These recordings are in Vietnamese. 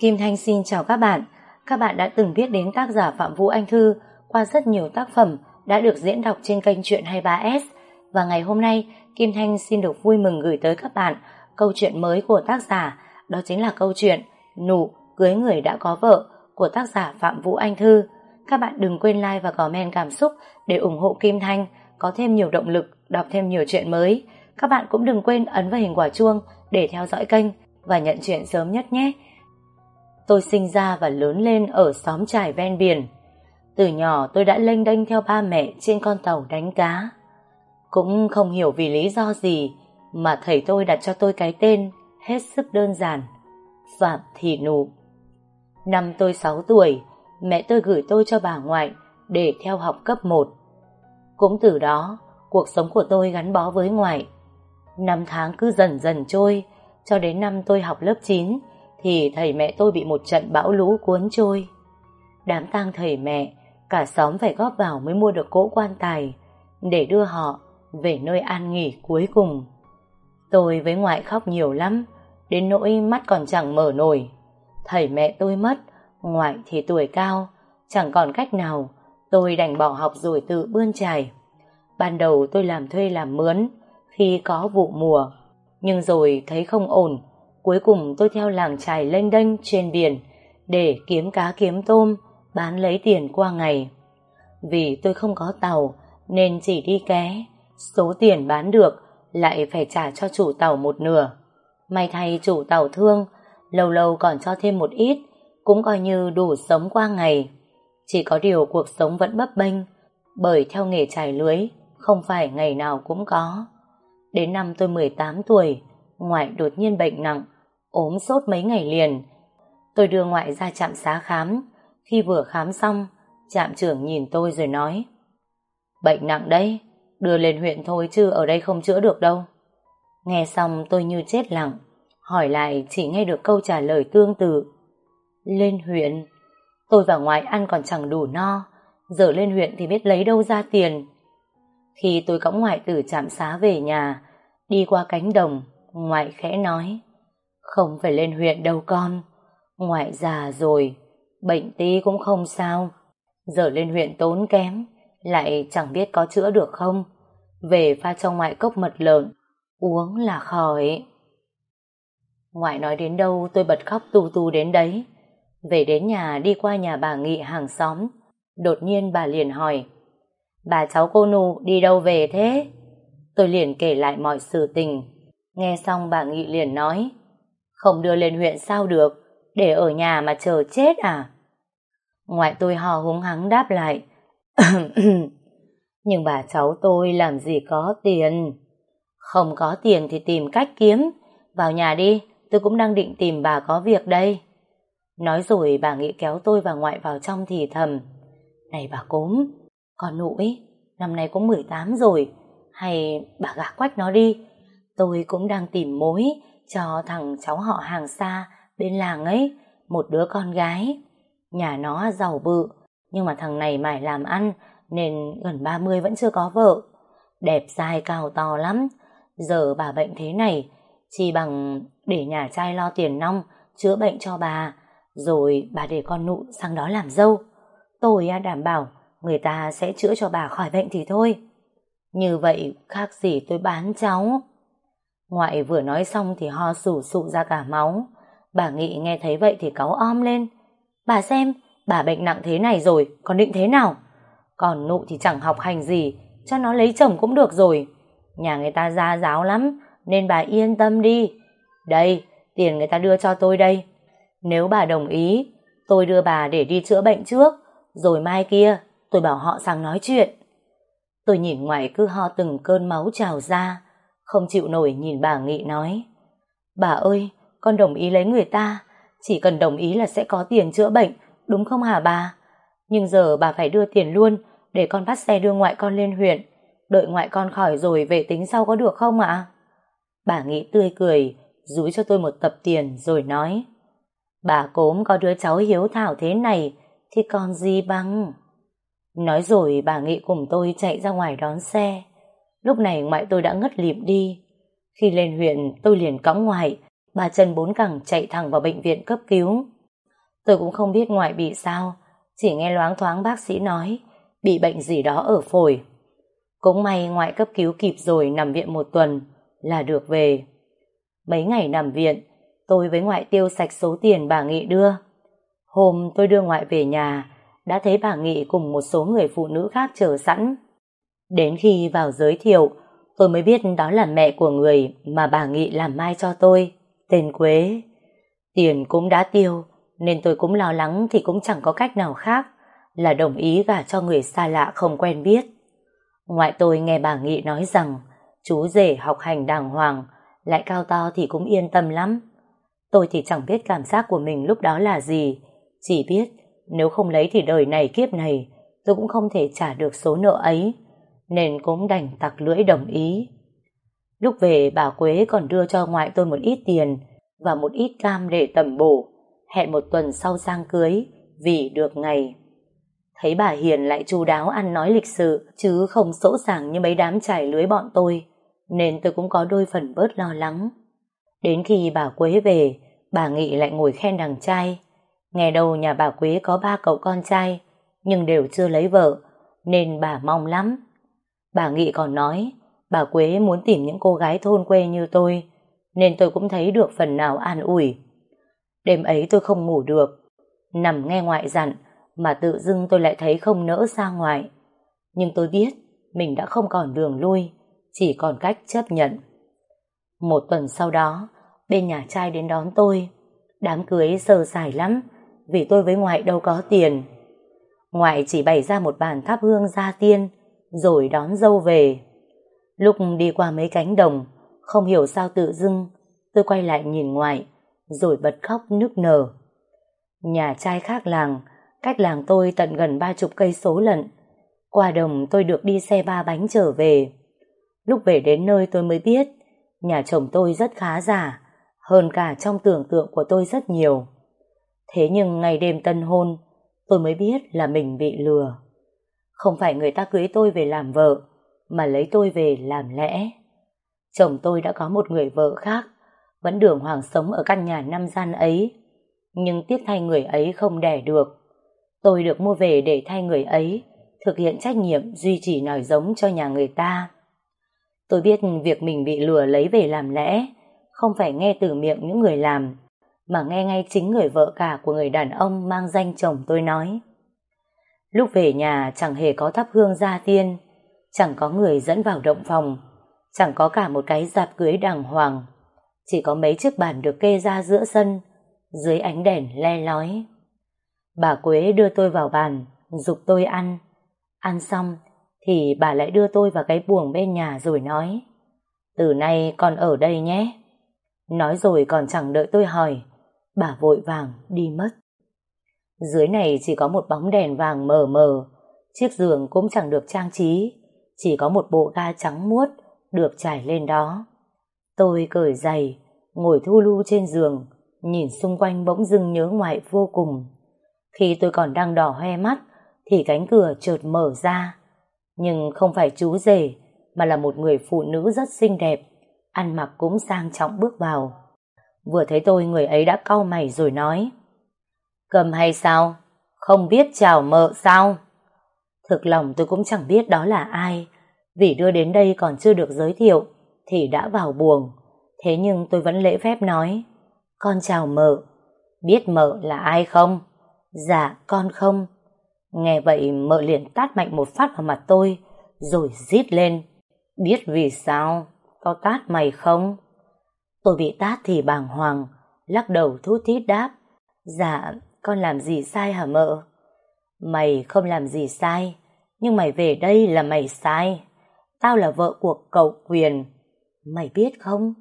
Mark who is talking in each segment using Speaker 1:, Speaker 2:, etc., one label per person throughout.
Speaker 1: Kim Thanh xin chào các bạn. Các bạn đã từng biết đến tác giả Phạm Vũ Anh Thư qua rất nhiều tác phẩm đã được diễn đọc trên kênh Chuyện 23S và ngày hôm nay, Kim Thanh xin được vui mừng gửi tới các bạn câu chuyện mới của tác giả đó chính là câu chuyện Nụ cưới người đã có vợ của tác giả Phạm Vũ Anh Thư. Các bạn đừng quên like và comment cảm xúc để ủng hộ Kim Thanh có thêm nhiều động lực, đọc thêm nhiều chuyện mới. Các bạn cũng đừng quên ấn vào hình quả chuông để theo dõi kênh và nhận chuyện sớm nhất nhé. Tôi sinh ra và lớn lên ở xóm trải ven biển. Từ nhỏ tôi đã lênh đênh theo ba mẹ trên con tàu đánh cá. Cũng không hiểu vì lý do gì mà thầy tôi đặt cho tôi cái tên hết sức đơn giản. Phạm Thị Nụ. Năm tôi 6 tuổi, mẹ tôi gửi tôi cho bà ngoại để theo học cấp 1. Cũng từ đó, cuộc sống của tôi gắn bó với ngoại. Năm tháng cứ dần dần trôi, cho đến năm tôi học lớp 9 thì thầy mẹ tôi bị một trận bão lũ cuốn trôi. Đám tang thầy mẹ, cả xóm phải góp vào mới mua được cỗ quan tài để đưa họ về nơi an nghỉ cuối cùng. Tôi với ngoại khóc nhiều lắm, đến nỗi mắt còn chẳng mở nổi. Thầy mẹ tôi mất, ngoại thì tuổi cao, chẳng còn cách nào, tôi đành bỏ học rồi tự bươn trải. Ban đầu tôi làm thuê làm mướn, khi có vụ mùa, nhưng rồi thấy không ổn, cuối cùng tôi theo làng trài lênh đênh trên biển để kiếm cá kiếm tôm, bán lấy tiền qua ngày. Vì tôi không có tàu nên chỉ đi ké, số tiền bán được lại phải trả cho chủ tàu một nửa. May thay chủ tàu thương, lâu lâu còn cho thêm một ít, cũng coi như đủ sống qua ngày. Chỉ có điều cuộc sống vẫn bấp bênh, bởi theo nghề trải lưới, không phải ngày nào cũng có. Đến năm tôi 18 tuổi, ngoại đột nhiên bệnh nặng, ốm sốt mấy ngày liền. Tôi đưa ngoại ra trạm xá khám, khi vừa khám xong, trạm trưởng nhìn tôi rồi nói Bệnh nặng đấy, đưa lên huyện thôi chứ ở đây không chữa được đâu. Nghe xong tôi như chết lặng, hỏi lại chỉ nghe được câu trả lời tương tự. Lên huyện, tôi và ngoại ăn còn chẳng đủ no, giờ lên huyện thì biết lấy đâu ra tiền. Khi tôi cõng ngoại từ trạm xá về nhà, đi qua cánh đồng, ngoại khẽ nói, không phải lên huyện đâu con, ngoại già rồi, bệnh tí cũng không sao, giờ lên huyện tốn kém, lại chẳng biết có chữa được không, về pha cho ngoại cốc mật lợn, uống là khỏi. Ngoại nói đến đâu tôi bật khóc tu tu đến đấy, về đến nhà đi qua nhà bà Nghị hàng xóm, đột nhiên bà liền hỏi, bà cháu cô nụ đi đâu về thế? Tôi liền kể lại mọi sự tình. Nghe xong bà Nghị liền nói, Không đưa lên huyện sao được, Để ở nhà mà chờ chết à? Ngoại tôi hò húng hắng đáp lại Nhưng bà cháu tôi làm gì có tiền. Không có tiền thì tìm cách kiếm. Vào nhà đi, Tôi cũng đang định tìm bà có việc đây. Nói rồi bà Nghị kéo tôi và ngoại vào trong thì thầm, Này bà cốm, Con nụ ấy, Năm nay cũng 18 rồi, hay bà gả quách nó đi tôi cũng đang tìm mối cho thằng cháu họ hàng xa bên làng ấy, một đứa con gái. Nhà nó giàu bự, nhưng mà thằng này mải làm ăn nên gần 30 vẫn chưa có vợ. Đẹp dài cao to lắm. Giờ bà bệnh thế này, chỉ bằng để nhà trai lo tiền nong, chữa bệnh cho bà, rồi bà để con nụ sang đó làm dâu. Tôi đảm bảo người ta sẽ chữa cho bà khỏi bệnh thì thôi. Như vậy khác gì tôi bán cháu. Ngoại vừa nói xong thì ho sủ sụ ra cả máu. Bà Nghị nghe thấy vậy thì cáu om lên. Bà xem, bà bệnh nặng thế này rồi, còn định thế nào? Còn nụ thì chẳng học hành gì, cho nó lấy chồng cũng được rồi. Nhà người ta gia giáo lắm, nên bà yên tâm đi. Đây, tiền người ta đưa cho tôi đây. Nếu bà đồng ý, tôi đưa bà để đi chữa bệnh trước, rồi mai kia tôi bảo họ sang nói chuyện. Tôi nhìn ngoài cứ ho từng cơn máu trào ra, không chịu nổi nhìn bà Nghị nói. Bà ơi, con đồng ý lấy người ta, chỉ cần đồng ý là sẽ có tiền chữa bệnh, đúng không hả bà? Nhưng giờ bà phải đưa tiền luôn, để con bắt xe đưa ngoại con lên huyện. Đợi ngoại con khỏi rồi về tính sau có được không ạ? Bà Nghị tươi cười, rúi cho tôi một tập tiền rồi nói. Bà cốm có đứa cháu hiếu thảo thế này, thì còn gì bằng... Nói rồi bà Nghị cùng tôi chạy ra ngoài đón xe. Lúc này ngoại tôi đã ngất lịm đi. Khi lên huyện tôi liền cõng ngoại, ba chân bốn cẳng chạy thẳng vào bệnh viện cấp cứu. Tôi cũng không biết ngoại bị sao, chỉ nghe loáng thoáng bác sĩ nói bị bệnh gì đó ở phổi. Cũng may ngoại cấp cứu kịp rồi nằm viện một tuần là được về. Mấy ngày nằm viện, tôi với ngoại tiêu sạch số tiền bà Nghị đưa. Hôm tôi đưa ngoại về nhà, đã thấy bà Nghị cùng một số người phụ nữ khác chờ sẵn. Đến khi vào giới thiệu, tôi mới biết đó là mẹ của người mà bà Nghị làm mai cho tôi, tên Quế. Tiền cũng đã tiêu, nên tôi cũng lo lắng thì cũng chẳng có cách nào khác là đồng ý gả cho người xa lạ không quen biết. Ngoại tôi nghe bà Nghị nói rằng chú rể học hành đàng hoàng, lại cao to thì cũng yên tâm lắm. Tôi thì chẳng biết cảm giác của mình lúc đó là gì, chỉ biết nếu không lấy thì đời này kiếp này tôi cũng không thể trả được số nợ ấy, nên cũng đành tặc lưỡi đồng ý. Lúc về bà Quế còn đưa cho ngoại tôi một ít tiền và một ít cam để tẩm bổ, hẹn một tuần sau sang cưới vì được ngày. Thấy bà Hiền lại chu đáo ăn nói lịch sự chứ không sỗ sàng như mấy đám trải lưới bọn tôi nên tôi cũng có đôi phần bớt lo lắng. Đến khi bà Quế về bà Nghị lại ngồi khen đằng trai nghe đâu nhà bà Quế có ba cậu con trai nhưng đều chưa lấy vợ nên bà mong lắm. Bà Nghị còn nói bà Quế muốn tìm những cô gái thôn quê như tôi nên tôi cũng thấy được phần nào an ủi. Đêm ấy tôi không ngủ được nằm nghe ngoại dặn mà tự dưng tôi lại thấy không nỡ ra ngoài. Nhưng tôi biết mình đã không còn đường lui, chỉ còn cách chấp nhận. Một tuần sau đó, bên nhà trai đến đón tôi. Đám cưới sờ sài lắm, vì tôi với ngoại đâu có tiền. Ngoại chỉ bày ra một bàn thắp hương gia tiên, rồi đón dâu về. Lúc đi qua mấy cánh đồng, không hiểu sao tự dưng, tôi quay lại nhìn ngoại, rồi bật khóc nức nở. Nhà trai khác làng, cách làng tôi tận gần ba chục cây số lận. Qua đồng tôi được đi xe ba bánh trở về. Lúc về đến nơi tôi mới biết, nhà chồng tôi rất khá giả, hơn cả trong tưởng tượng của tôi rất nhiều. Thế nhưng ngày đêm tân hôn, tôi mới biết là mình bị lừa. Không phải người ta cưới tôi về làm vợ, mà lấy tôi về làm lẽ. Chồng tôi đã có một người vợ khác, vẫn đường hoàng sống ở căn nhà năm gian ấy, nhưng tiếc thay người ấy không đẻ được. Tôi được mua về để thay người ấy, thực hiện trách nhiệm duy trì nòi giống cho nhà người ta. Tôi biết việc mình bị lừa lấy về làm lẽ, không phải nghe từ miệng những người làm, mà nghe ngay chính người vợ cả của người đàn ông mang danh chồng tôi nói. Lúc về nhà chẳng hề có thắp hương gia tiên, chẳng có người dẫn vào động phòng, chẳng có cả một cái dạp cưới đàng hoàng, chỉ có mấy chiếc bàn được kê ra giữa sân, dưới ánh đèn le lói. Bà Quế đưa tôi vào bàn, dục tôi ăn. Ăn xong, thì bà lại đưa tôi vào cái buồng bên nhà rồi nói Từ nay con ở đây nhé. Nói rồi còn chẳng đợi tôi hỏi, bà vội vàng đi mất. Dưới này chỉ có một bóng đèn vàng mờ mờ, chiếc giường cũng chẳng được trang trí, chỉ có một bộ ga trắng muốt được trải lên đó. Tôi cởi giày, ngồi thu lu trên giường, nhìn xung quanh bỗng dưng nhớ ngoại vô cùng. Khi tôi còn đang đỏ hoe mắt, thì cánh cửa chợt mở ra. Nhưng không phải chú rể, mà là một người phụ nữ rất xinh đẹp, ăn mặc cũng sang trọng bước vào. Vừa thấy tôi người ấy đã cau mày rồi nói Cầm hay sao? Không biết chào mợ sao? Thực lòng tôi cũng chẳng biết đó là ai Vì đưa đến đây còn chưa được giới thiệu, Thì đã vào buồng Thế nhưng tôi vẫn lễ phép nói, Con chào mợ Biết mợ là ai không? Dạ con không Nghe vậy, mợ liền tát mạnh một phát vào mặt tôi, Rồi rít lên, Biết vì sao Tao tát mày không Tôi bị tát thì bàng hoàng, Lắc đầu thút thít đáp Dạ con làm gì sai hả mợ Mày không làm gì sai Nhưng mày về đây là mày sai Tao là vợ của cậu Quyền Mày biết không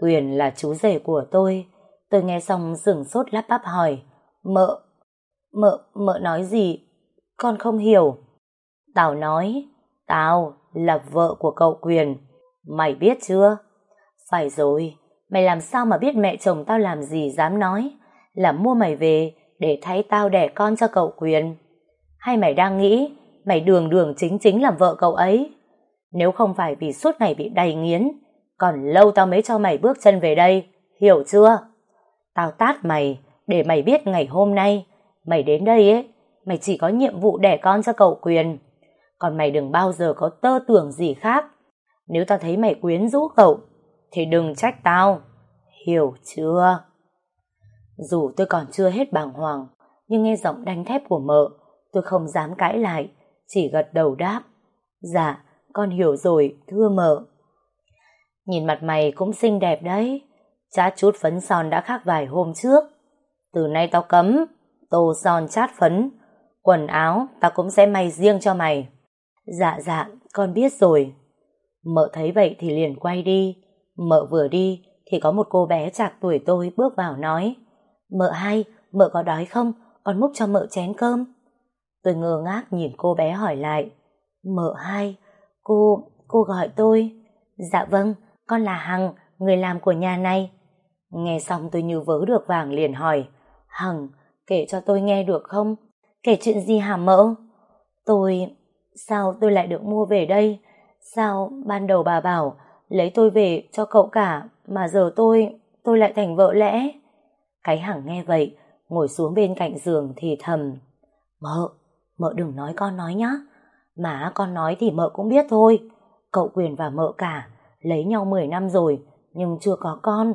Speaker 1: Quyền là chú rể của tôi Tôi nghe xong sửng sốt lắp bắp hỏi Mợ Mợ, mợ nói gì? Con không hiểu. Tao nói, tao là vợ của cậu Quyền. Mày biết chưa? Phải rồi, mày làm sao mà biết mẹ chồng tao làm gì dám nói? Là mua mày về để thay tao đẻ con cho cậu Quyền. Hay mày đang nghĩ mày đường đường chính chính làm vợ cậu ấy? Nếu không phải vì suốt ngày bị đầy nghiến, còn lâu tao mới cho mày bước chân về đây, hiểu chưa? Tao tát mày để mày biết ngày hôm nay mày đến đây ấy, mày chỉ có nhiệm vụ đẻ con cho cậu Quyền. Còn mày đừng bao giờ có tơ tưởng gì khác. Nếu tao thấy mày quyến rũ cậu, thì đừng trách tao. Hiểu chưa? Dù tôi còn chưa hết bàng hoàng, nhưng nghe giọng đánh thép của mợ, tôi không dám cãi lại, chỉ gật đầu đáp. Dạ, con hiểu rồi, thưa mợ. Nhìn mặt mày cũng xinh đẹp đấy, chát chút phấn son đã khác vài hôm trước. Từ nay tao cấm, tô son chát phấn, quần áo tao cũng sẽ may riêng cho mày. Dạ dạ, con biết rồi. Mợ thấy vậy thì liền quay đi. Mợ vừa đi thì có một cô bé chạc tuổi tôi bước vào nói Mợ hai, mợ có đói không? Con múc cho mợ chén cơm. Tôi ngơ ngác nhìn cô bé hỏi lại Mợ hai, cô, cô gọi tôi. Dạ vâng, con là Hằng, người làm của nhà này. Nghe xong tôi như vớ được vàng liền hỏi Hằng, kể cho tôi nghe được không? Kể chuyện gì hả mợ? Tôi... Sao tôi lại được mua về đây? Sao ban đầu bà bảo lấy tôi về cho cậu cả mà giờ tôi... tôi lại thành vợ lẽ? Cái hẳng nghe vậy ngồi xuống bên cạnh giường thì thầm Mợ, mợ đừng nói con nói nhá. Mà con nói thì mợ cũng biết thôi. Cậu Quyền và mợ cả lấy nhau 10 năm rồi nhưng chưa có con.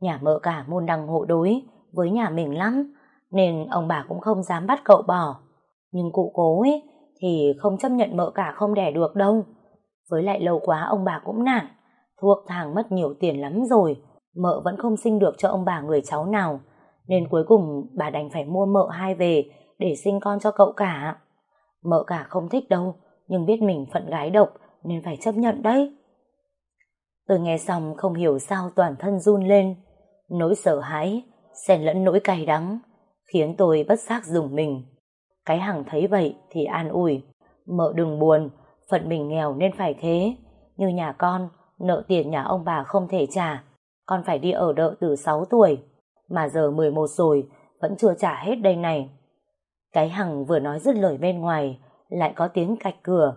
Speaker 1: Nhà mợ cả môn đăng hộ đối với nhà mình lắm nên ông bà cũng không dám bắt cậu bỏ. Nhưng cụ cố ấy thì không chấp nhận mợ cả không đẻ được đâu. Với lại lâu quá ông bà cũng nản, thuốc thang mất nhiều tiền lắm rồi, mợ vẫn không sinh được cho ông bà người cháu nào, nên cuối cùng bà đành phải mua mợ hai về để sinh con cho cậu cả. Mợ cả không thích đâu, nhưng biết mình phận gái độc nên phải chấp nhận đấy. Tôi nghe xong không hiểu sao toàn thân run lên, nỗi sợ hãi, xen lẫn nỗi cay đắng, khiến tôi bất giác dùng mình. Cái hằng thấy vậy thì an ủi, mợ đừng buồn, phận mình nghèo nên phải thế. Như nhà con, nợ tiền nhà ông bà không thể trả, con phải đi ở đợ từ 6 tuổi, mà giờ 11 rồi, vẫn chưa trả hết đây này. Cái hằng vừa nói dứt lời bên ngoài, lại có tiếng cạch cửa.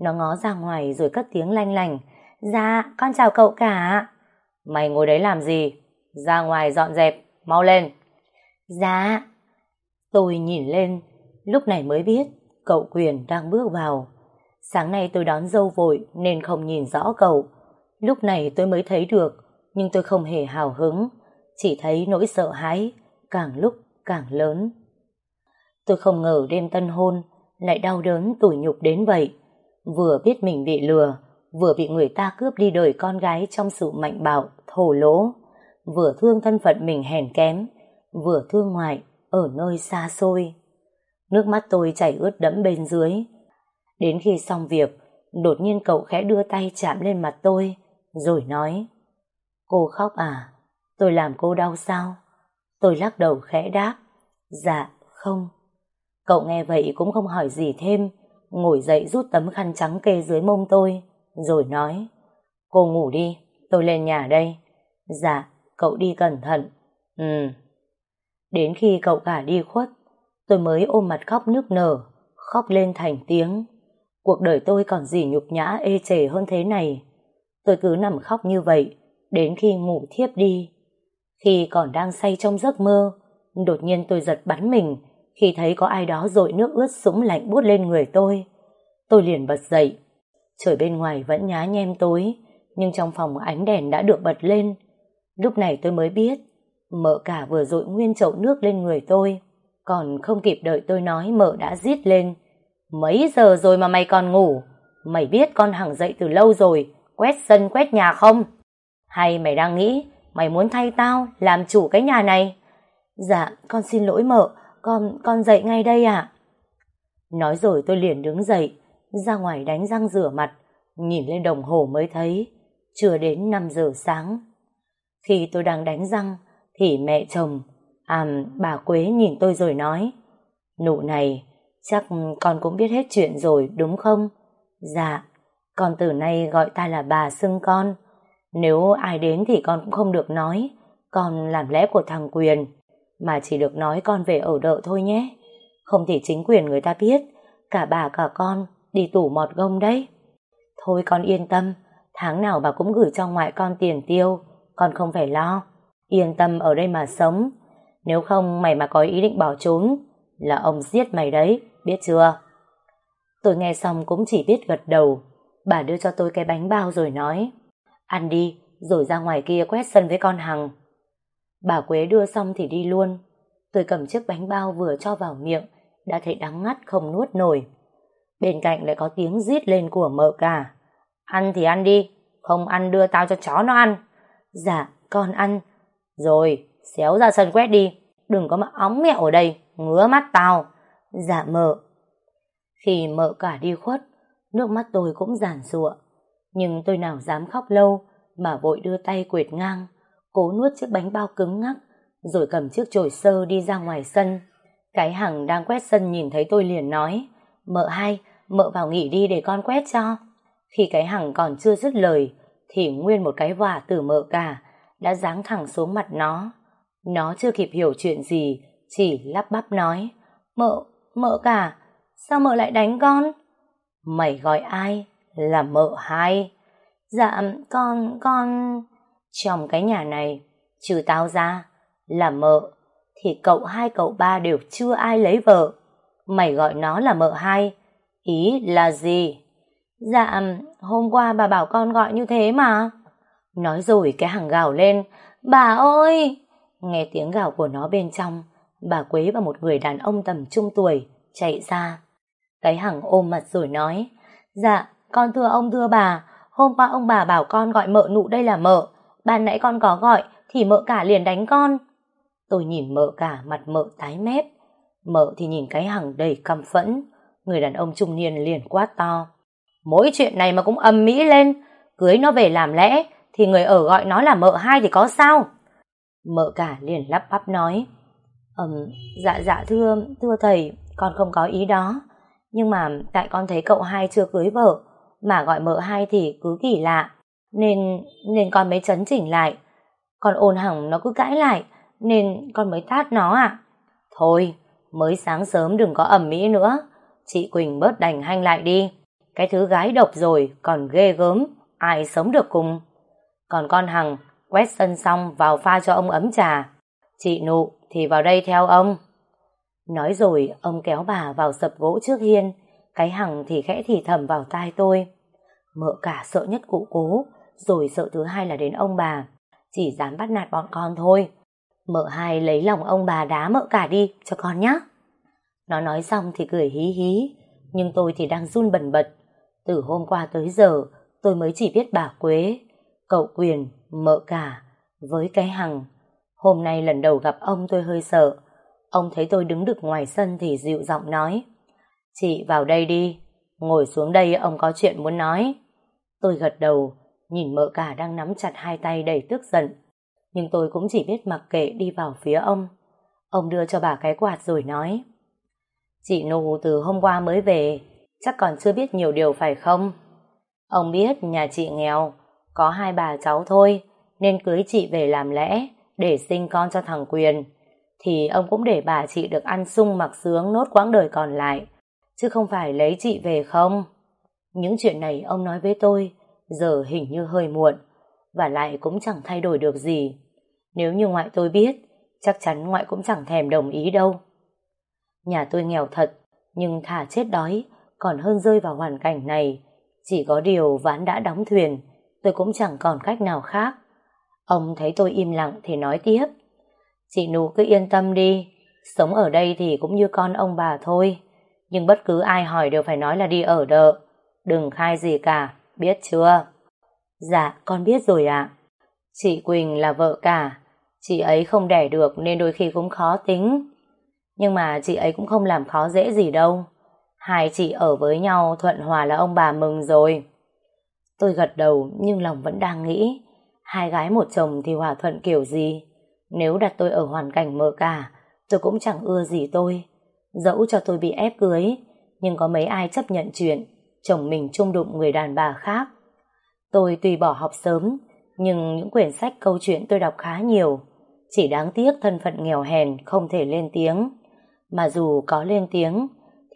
Speaker 1: Nó ngó ra ngoài rồi cất tiếng lanh lành. Dạ, con chào cậu cả. Mày ngồi đấy làm gì? Ra ngoài dọn dẹp, mau lên. Dạ. Tôi nhìn lên, lúc này mới biết cậu Quyền đang bước vào. Sáng nay tôi đón dâu vội nên không nhìn rõ cậu. Lúc này tôi mới thấy được, nhưng tôi không hề hào hứng, chỉ thấy nỗi sợ hãi càng lúc càng lớn. Tôi không ngờ đêm tân hôn lại đau đớn tủi nhục đến vậy. Vừa biết mình bị lừa, vừa bị người ta cướp đi đời con gái trong sự mạnh bạo, thổ lỗ, vừa thương thân phận mình hèn kém, vừa thương ngoại ở nơi xa xôi. Nước mắt tôi chảy ướt đẫm bên dưới. Đến khi xong việc, đột nhiên cậu khẽ đưa tay chạm lên mặt tôi, rồi nói Cô khóc à? Tôi làm cô đau sao? Tôi lắc đầu khẽ đáp Dạ, không. Cậu nghe vậy cũng không hỏi gì thêm, ngồi dậy rút tấm khăn trắng kê dưới mông tôi, rồi nói Cô ngủ đi, tôi lên nhà đây. Dạ, cậu đi cẩn thận. Ừ. Đến khi cậu cả đi khuất, tôi mới ôm mặt khóc nước nở, khóc lên thành tiếng. Cuộc đời tôi còn gì nhục nhã ê chề hơn thế này. Tôi cứ nằm khóc như vậy, đến khi ngủ thiếp đi. Khi còn đang say trong giấc mơ, đột nhiên tôi giật bắn mình khi thấy có ai đó dội nước ướt sũng lạnh buốt lên người tôi. Tôi liền bật dậy. Trời bên ngoài vẫn nhá nhem tối, nhưng trong phòng ánh đèn đã được bật lên. Lúc này tôi mới biết, mợ cả vừa dội nguyên chậu nước lên người tôi. Còn không kịp đợi tôi nói mợ đã rít lên. Mấy giờ rồi mà mày còn ngủ? Mày biết con Hằng dậy từ lâu rồi, quét sân quét nhà không? Hay mày đang nghĩ mày muốn thay tao làm chủ cái nhà này? Dạ, con xin lỗi mợ, con con dậy ngay đây ạ. Nói rồi tôi liền đứng dậy, ra ngoài đánh răng rửa mặt, nhìn lên đồng hồ mới thấy, chưa đến 5 giờ sáng. Khi tôi đang đánh răng, thì mẹ chồng, à bà Quế nhìn tôi rồi nói, nụ này, chắc con cũng biết hết chuyện rồi đúng không? Dạ, con từ nay gọi ta là bà xưng con. Nếu ai đến thì con cũng không được nói, con làm lẽ của thằng Quyền, mà chỉ được nói con về ở đợ thôi nhé. Không thì chính quyền người ta biết, cả bà cả con đi tủ mọt gông đấy. Thôi con yên tâm, tháng nào bà cũng gửi cho ngoại con tiền tiêu, con không phải lo. Yên tâm ở đây mà sống. Nếu không mày mà có ý định bỏ trốn, là ông giết mày đấy, biết chưa? Tôi nghe xong cũng chỉ biết gật đầu. Bà đưa cho tôi cái bánh bao rồi nói, ăn đi, rồi ra ngoài kia quét sân với con Hằng. Bà Quế đưa xong thì đi luôn. Tôi cầm chiếc bánh bao vừa cho vào miệng, đã thấy đắng ngắt không nuốt nổi. Bên cạnh lại có tiếng rít lên của mợ cả. Ăn thì ăn đi, không ăn đưa tao cho chó nó ăn. Dạ, con ăn. Rồi, xéo ra sân quét đi, đừng có mà óng mẹo ở đây, ngứa mắt tao. Dạ mợ. Khi mợ cả đi khuất, nước mắt tôi cũng giàn rụa. Nhưng tôi nào dám khóc lâu, mà vội đưa tay quệt ngang, cố nuốt chiếc bánh bao cứng ngắc, rồi cầm chiếc chổi sơ đi ra ngoài sân. Cái hằng đang quét sân nhìn thấy tôi liền nói, mợ hai, mợ vào nghỉ đi để con quét cho. Khi cái hằng còn chưa dứt lời, thì nguyên một cái vả từ mợ cả đã giáng thẳng xuống mặt nó. Nó chưa kịp hiểu chuyện gì, chỉ lắp bắp nói, mợ, mợ cả, sao mợ lại đánh con? Mày gọi ai? Là mợ hai. Dạ, con, con... Trong cái nhà này, trừ tao ra, là mợ, thì cậu hai cậu ba đều chưa ai lấy vợ. Mày gọi nó là mợ hai, ý là gì? Dạ, hôm qua bà bảo con gọi như thế mà. Nói rồi cái hàng gào lên, bà ơi! Nghe tiếng gào của nó bên trong, bà Quế và một người đàn ông tầm trung tuổi chạy ra. Cái hằng ôm mặt rồi nói, dạ, con thưa ông thưa bà, hôm qua ông bà bảo con gọi mợ nụ đây là mợ, ban nãy con có gọi thì mợ cả liền đánh con. Tôi nhìn mợ cả mặt mợ tái mép, mợ thì nhìn cái hằng đầy căm phẫn, người đàn ông trung niên liền quát to. Mỗi chuyện này mà cũng âm mỹ lên, cưới nó về làm lẽ, thì người ở gọi nó là mợ hai thì có sao? Mợ cả liền lắp bắp nói, ừm, dạ dạ thưa, thưa thầy, con không có ý đó, nhưng mà tại con thấy cậu hai chưa cưới vợ, mà gọi mợ hai thì cứ kỳ lạ, nên nên con mới chấn chỉnh lại. Còn ôn hỏng nó cứ cãi lại, nên con mới tát nó ạ. Thôi, mới sáng sớm đừng có ẩm mỹ nữa, chị Quỳnh bớt đành hanh lại đi. Cái thứ gái độc rồi còn ghê gớm, ai sống được cùng. Còn con Hằng, quét sân xong vào pha cho ông ấm trà. Chị Nụ thì vào đây theo ông. Nói rồi ông kéo bà vào sập gỗ trước hiên, cái Hằng thì khẽ thì thầm vào tai tôi. Mợ cả sợ nhất cụ cố, rồi sợ thứ hai là đến ông bà. Chỉ dám bắt nạt bọn con thôi. Mợ hai lấy lòng ông bà đá mợ cả đi cho con nhé. Nó nói xong thì cười hí hí, nhưng tôi thì đang run bần bật. Từ hôm qua tới giờ, tôi mới chỉ biết bà Quế, cậu Quyền, mợ cả, với cái Hằng. Hôm nay lần đầu gặp ông tôi hơi sợ. Ông thấy tôi đứng được ngoài sân thì dịu giọng nói. Chị vào đây đi, ngồi xuống đây ông có chuyện muốn nói. Tôi gật đầu, nhìn mợ cả đang nắm chặt hai tay đầy tức giận. Nhưng tôi cũng chỉ biết mặc kệ đi vào phía ông. Ông đưa cho bà cái quạt rồi nói. Chị Nụ từ hôm qua mới về, chắc còn chưa biết nhiều điều phải không? Ông biết nhà chị nghèo, có hai bà cháu thôi, nên cưới chị về làm lẽ, để sinh con cho thằng Quyền. Thì ông cũng để bà chị được ăn sung mặc sướng nốt quãng đời còn lại, chứ không phải lấy chị về không? Những chuyện này ông nói với tôi, giờ hình như hơi muộn, và lại cũng chẳng thay đổi được gì. Nếu như ngoại tôi biết, chắc chắn ngoại cũng chẳng thèm đồng ý đâu. Nhà tôi nghèo thật, nhưng thả chết đói, còn hơn rơi vào hoàn cảnh này. Chỉ có điều ván đã đóng thuyền, tôi cũng chẳng còn cách nào khác. Ông thấy tôi im lặng thì nói tiếp. Chị Nụ cứ yên tâm đi, sống ở đây thì cũng như con ông bà thôi. Nhưng bất cứ ai hỏi đều phải nói là đi ở đợ. Đừng khai gì cả, biết chưa? Dạ, con biết rồi ạ. Chị Quỳnh là vợ cả, chị ấy không đẻ được nên đôi khi cũng khó tính. Nhưng mà chị ấy cũng không làm khó dễ gì đâu. Hai chị ở với nhau thuận hòa là ông bà mừng rồi. Tôi gật đầu nhưng lòng vẫn đang nghĩ. Hai gái một chồng thì hòa thuận kiểu gì? Nếu đặt tôi ở hoàn cảnh mờ cả, tôi cũng chẳng ưa gì tôi. Dẫu cho tôi bị ép cưới, nhưng có mấy ai chấp nhận chuyện chồng mình chung đụng người đàn bà khác. Tôi tuy bỏ học sớm, nhưng những quyển sách câu chuyện tôi đọc khá nhiều. Chỉ đáng tiếc thân phận nghèo hèn không thể lên tiếng. Mà dù có lên tiếng,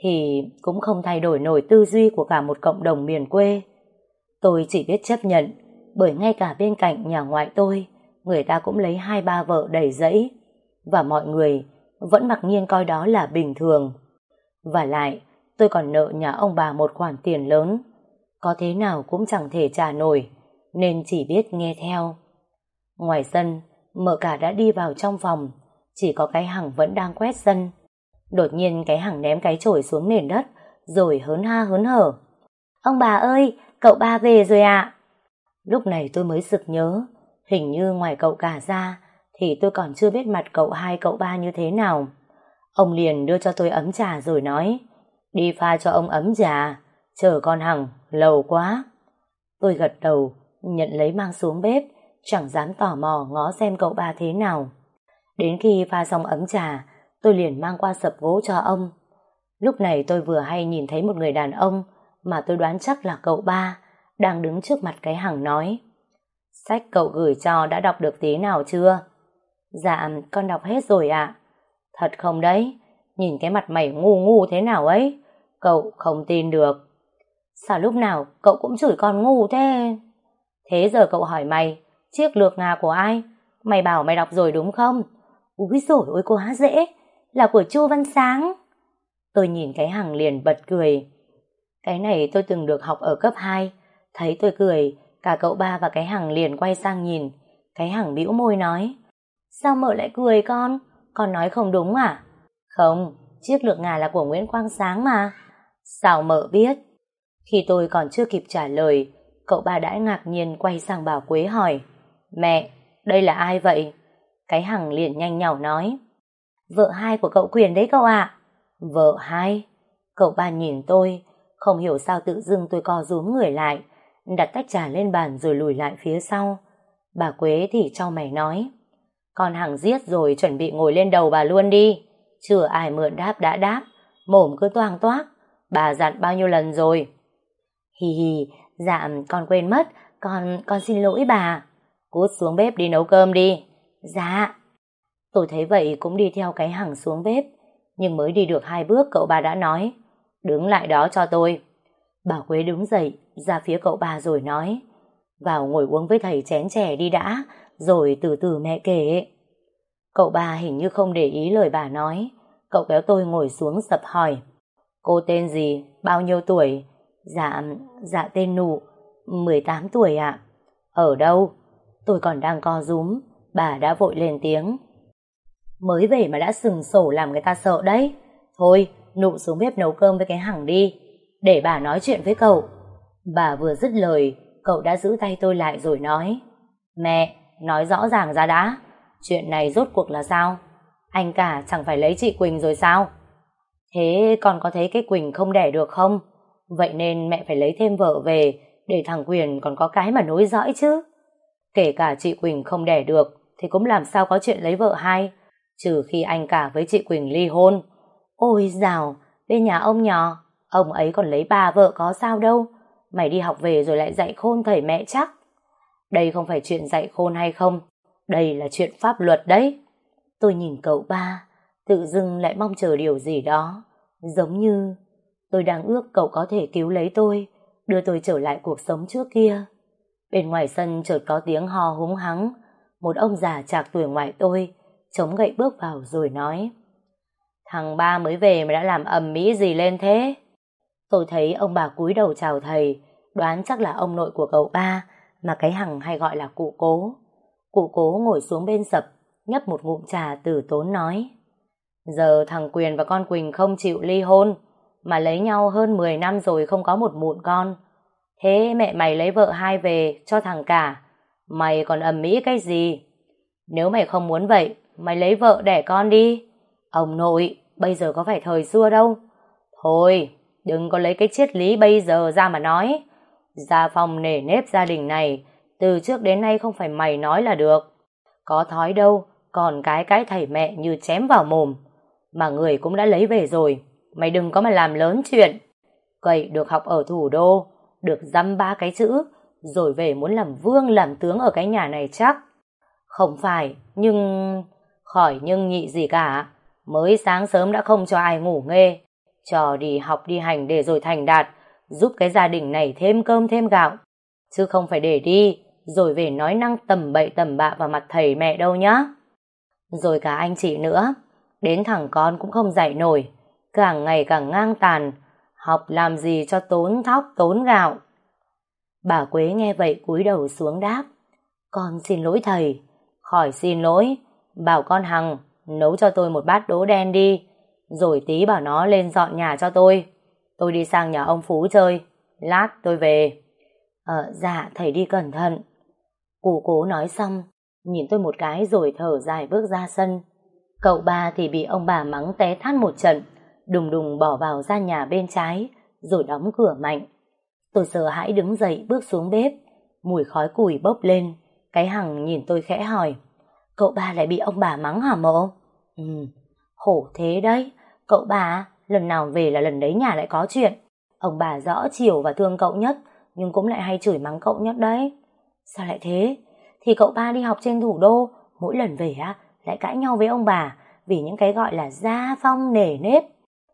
Speaker 1: thì cũng không thay đổi nổi tư duy của cả một cộng đồng miền quê. Tôi chỉ biết chấp nhận, bởi ngay cả bên cạnh nhà ngoại tôi, người ta cũng lấy hai ba vợ đầy dẫy. và mọi người vẫn mặc nhiên coi đó là bình thường. Và lại, tôi còn nợ nhà ông bà một khoản tiền lớn, có thế nào cũng chẳng thể trả nổi, nên chỉ biết nghe theo. Ngoài sân, mợ cả đã đi vào trong phòng, chỉ có cái hằng vẫn đang quét sân. Đột nhiên cái hằng ném cái chổi xuống nền đất, rồi hớn ha hớn hở. Ông bà ơi, cậu ba về rồi ạ. Lúc này tôi mới sực nhớ, hình như ngoài cậu cả ra, thì tôi còn chưa biết mặt cậu hai cậu ba như thế nào. Ông liền đưa cho tôi ấm trà rồi nói, đi pha cho ông ấm trà, chờ con Hằng, lâu quá. Tôi gật đầu, nhận lấy mang xuống bếp, chẳng dám tò mò ngó xem cậu ba thế nào. Đến khi pha xong ấm trà, tôi liền mang qua sập gỗ cho ông. Lúc này tôi vừa hay nhìn thấy một người đàn ông mà tôi đoán chắc là cậu ba, đang đứng trước mặt cái Hằng nói. Sách cậu gửi cho đã đọc được tí nào chưa? Dạ, con đọc hết rồi ạ. Thật không đấy? Nhìn cái mặt mày ngu ngu thế nào ấy? Cậu không tin được. Sao lúc nào cậu cũng chửi con ngu thế? Thế giờ cậu hỏi mày, chiếc lược ngà của ai? Mày bảo mày đọc rồi đúng không? Úi dồi ôi quá dễ, là của Chu Văn Sáng. Tôi nhìn cái hàng liền bật cười. Cái này tôi từng được học ở cấp 2. Thấy tôi cười, cả cậu ba và cái hàng liền quay sang nhìn. Cái hàng bĩu môi nói. Sao mợ lại cười con? Con nói không đúng à? Không, chiếc lược ngà là của Nguyễn Quang Sáng mà. Sao mợ biết? Khi tôi còn chưa kịp trả lời, cậu ba đã ngạc nhiên quay sang bảo Quế hỏi. Mẹ, đây là ai vậy? Cái hằng liền nhanh nhỏ nói. Vợ hai của cậu Quyền đấy cậu ạ. Vợ hai? Cậu ba nhìn tôi, không hiểu sao tự dưng tôi co rúm người lại, đặt tách trà lên bàn rồi lùi lại phía sau. Bà Quế thì cho mày nói. Con Hằng giết rồi chuẩn bị ngồi lên đầu bà luôn đi. Chưa ai mượn đáp đã đáp, mồm cứ toang toác. Bà dặn bao nhiêu lần rồi. Hì hì, dạ con quên mất, con con xin lỗi bà. Cút xuống bếp đi nấu cơm đi. Dạ. Tôi thấy vậy cũng đi theo cái Hằng xuống bếp, nhưng mới đi được hai bước cậu bà đã nói, đứng lại đó cho tôi. Bà Quế đứng dậy, ra phía cậu bà rồi nói, vào ngồi uống với thầy chén chè đi đã, rồi từ từ mẹ kể. Cậu ba hình như không để ý lời bà nói, cậu kéo tôi ngồi xuống sập hỏi. Cô tên gì? Bao nhiêu tuổi? Dạ, dạ tên nụ, 18 tuổi ạ. Ở đâu? Tôi còn đang co rúm, bà đã vội lên tiếng. Mới về mà đã sừng sổ làm người ta sợ đấy. Thôi, nụ xuống bếp nấu cơm với cái hằng đi, để bà nói chuyện với cậu. Bà vừa dứt lời, cậu đã giữ tay tôi lại rồi nói. Mẹ, nói rõ ràng ra đã, chuyện này rốt cuộc là sao? Anh cả chẳng phải lấy chị Quỳnh rồi sao? Thế con có thấy cái Quỳnh không đẻ được không? Vậy nên mẹ phải lấy thêm vợ về để thằng Quyền còn có cái mà nối dõi chứ. Kể cả chị Quỳnh không đẻ được thì cũng làm sao có chuyện lấy vợ hai trừ khi anh cả với chị Quỳnh ly hôn. Ôi dào, bên nhà ông nhỏ, ông ấy còn lấy ba vợ có sao đâu. Mày đi học về rồi lại dạy khôn thầy mẹ chắc. Đây không phải chuyện dạy khôn hay không, đây là chuyện pháp luật đấy. Tôi nhìn cậu ba, tự dưng lại mong chờ điều gì đó. Giống như tôi đang ước cậu có thể cứu lấy tôi, đưa tôi trở lại cuộc sống trước kia. Bên ngoài sân chợt có tiếng ho húng hắng, một ông già chạc tuổi ngoại tôi, chống gậy bước vào rồi nói Thằng ba mới về mà đã làm ầm mỹ gì lên thế? Tôi thấy ông bà cúi đầu chào thầy, đoán chắc là ông nội của cậu ba, mà cái hằng hay gọi là cụ cố. Cụ cố ngồi xuống bên sập, nhấp một ngụm trà từ tốn nói. Giờ thằng Quyền và con Quỳnh không chịu ly hôn, mà lấy nhau hơn 10 năm rồi không có một mụn con. Thế mẹ mày lấy vợ hai về cho thằng cả, mày còn ầm mỹ cái gì? Nếu mày không muốn vậy, mày lấy vợ đẻ con đi. Ông nội, bây giờ có phải thời xưa đâu. Thôi, đừng có lấy cái triết lý bây giờ ra mà nói. Gia phòng nể nếp gia đình này, từ trước đến nay không phải mày nói là được. Có thói đâu, còn cái cái thầy mẹ như chém vào mồm. Mà người cũng đã lấy về rồi, mày đừng có mà làm lớn chuyện. Cậy được học ở thủ đô, được dăm ba cái chữ, rồi về muốn làm vương làm tướng ở cái nhà này chắc. Không phải, nhưng... Khỏi nhưng nhị gì cả. Mới sáng sớm đã không cho ai ngủ nghê. Cho đi học đi hành để rồi thành đạt, giúp cái gia đình này thêm cơm thêm gạo. Chứ không phải để đi, rồi về nói năng tầm bậy tầm bạ vào mặt thầy mẹ đâu nhá. Rồi cả anh chị nữa. Đến thằng con cũng không dạy nổi. Càng ngày càng ngang tàn. Học làm gì cho tốn thóc tốn gạo. Bà Quế nghe vậy cúi đầu xuống đáp. Con xin lỗi thầy. Khỏi xin lỗi. Bảo con Hằng nấu cho tôi một bát đỗ đen đi. Rồi tí bảo nó lên dọn nhà cho tôi. Tôi đi sang nhà ông Phú chơi. Lát tôi về. Ờ, dạ, thầy đi cẩn thận. Cụ cố nói xong, nhìn tôi một cái rồi thở dài bước ra sân. Cậu ba thì bị ông bà mắng té thắt một trận, đùng đùng bỏ vào ra nhà bên trái, rồi đóng cửa mạnh. Tôi sợ hãi đứng dậy bước xuống bếp, mùi khói củi bốc lên. Cái hằng nhìn tôi khẽ hỏi, cậu ba lại bị ông bà mắng hả mộ? Ừ, khổ thế đấy, cậu ba lần nào về là lần đấy nhà lại có chuyện. Ông bà rõ chiều và thương cậu nhất, nhưng cũng lại hay chửi mắng cậu nhất đấy. Sao lại thế? Thì cậu ba đi học trên thủ đô, mỗi lần về á lại cãi nhau với ông bà vì những cái gọi là gia phong nể nếp.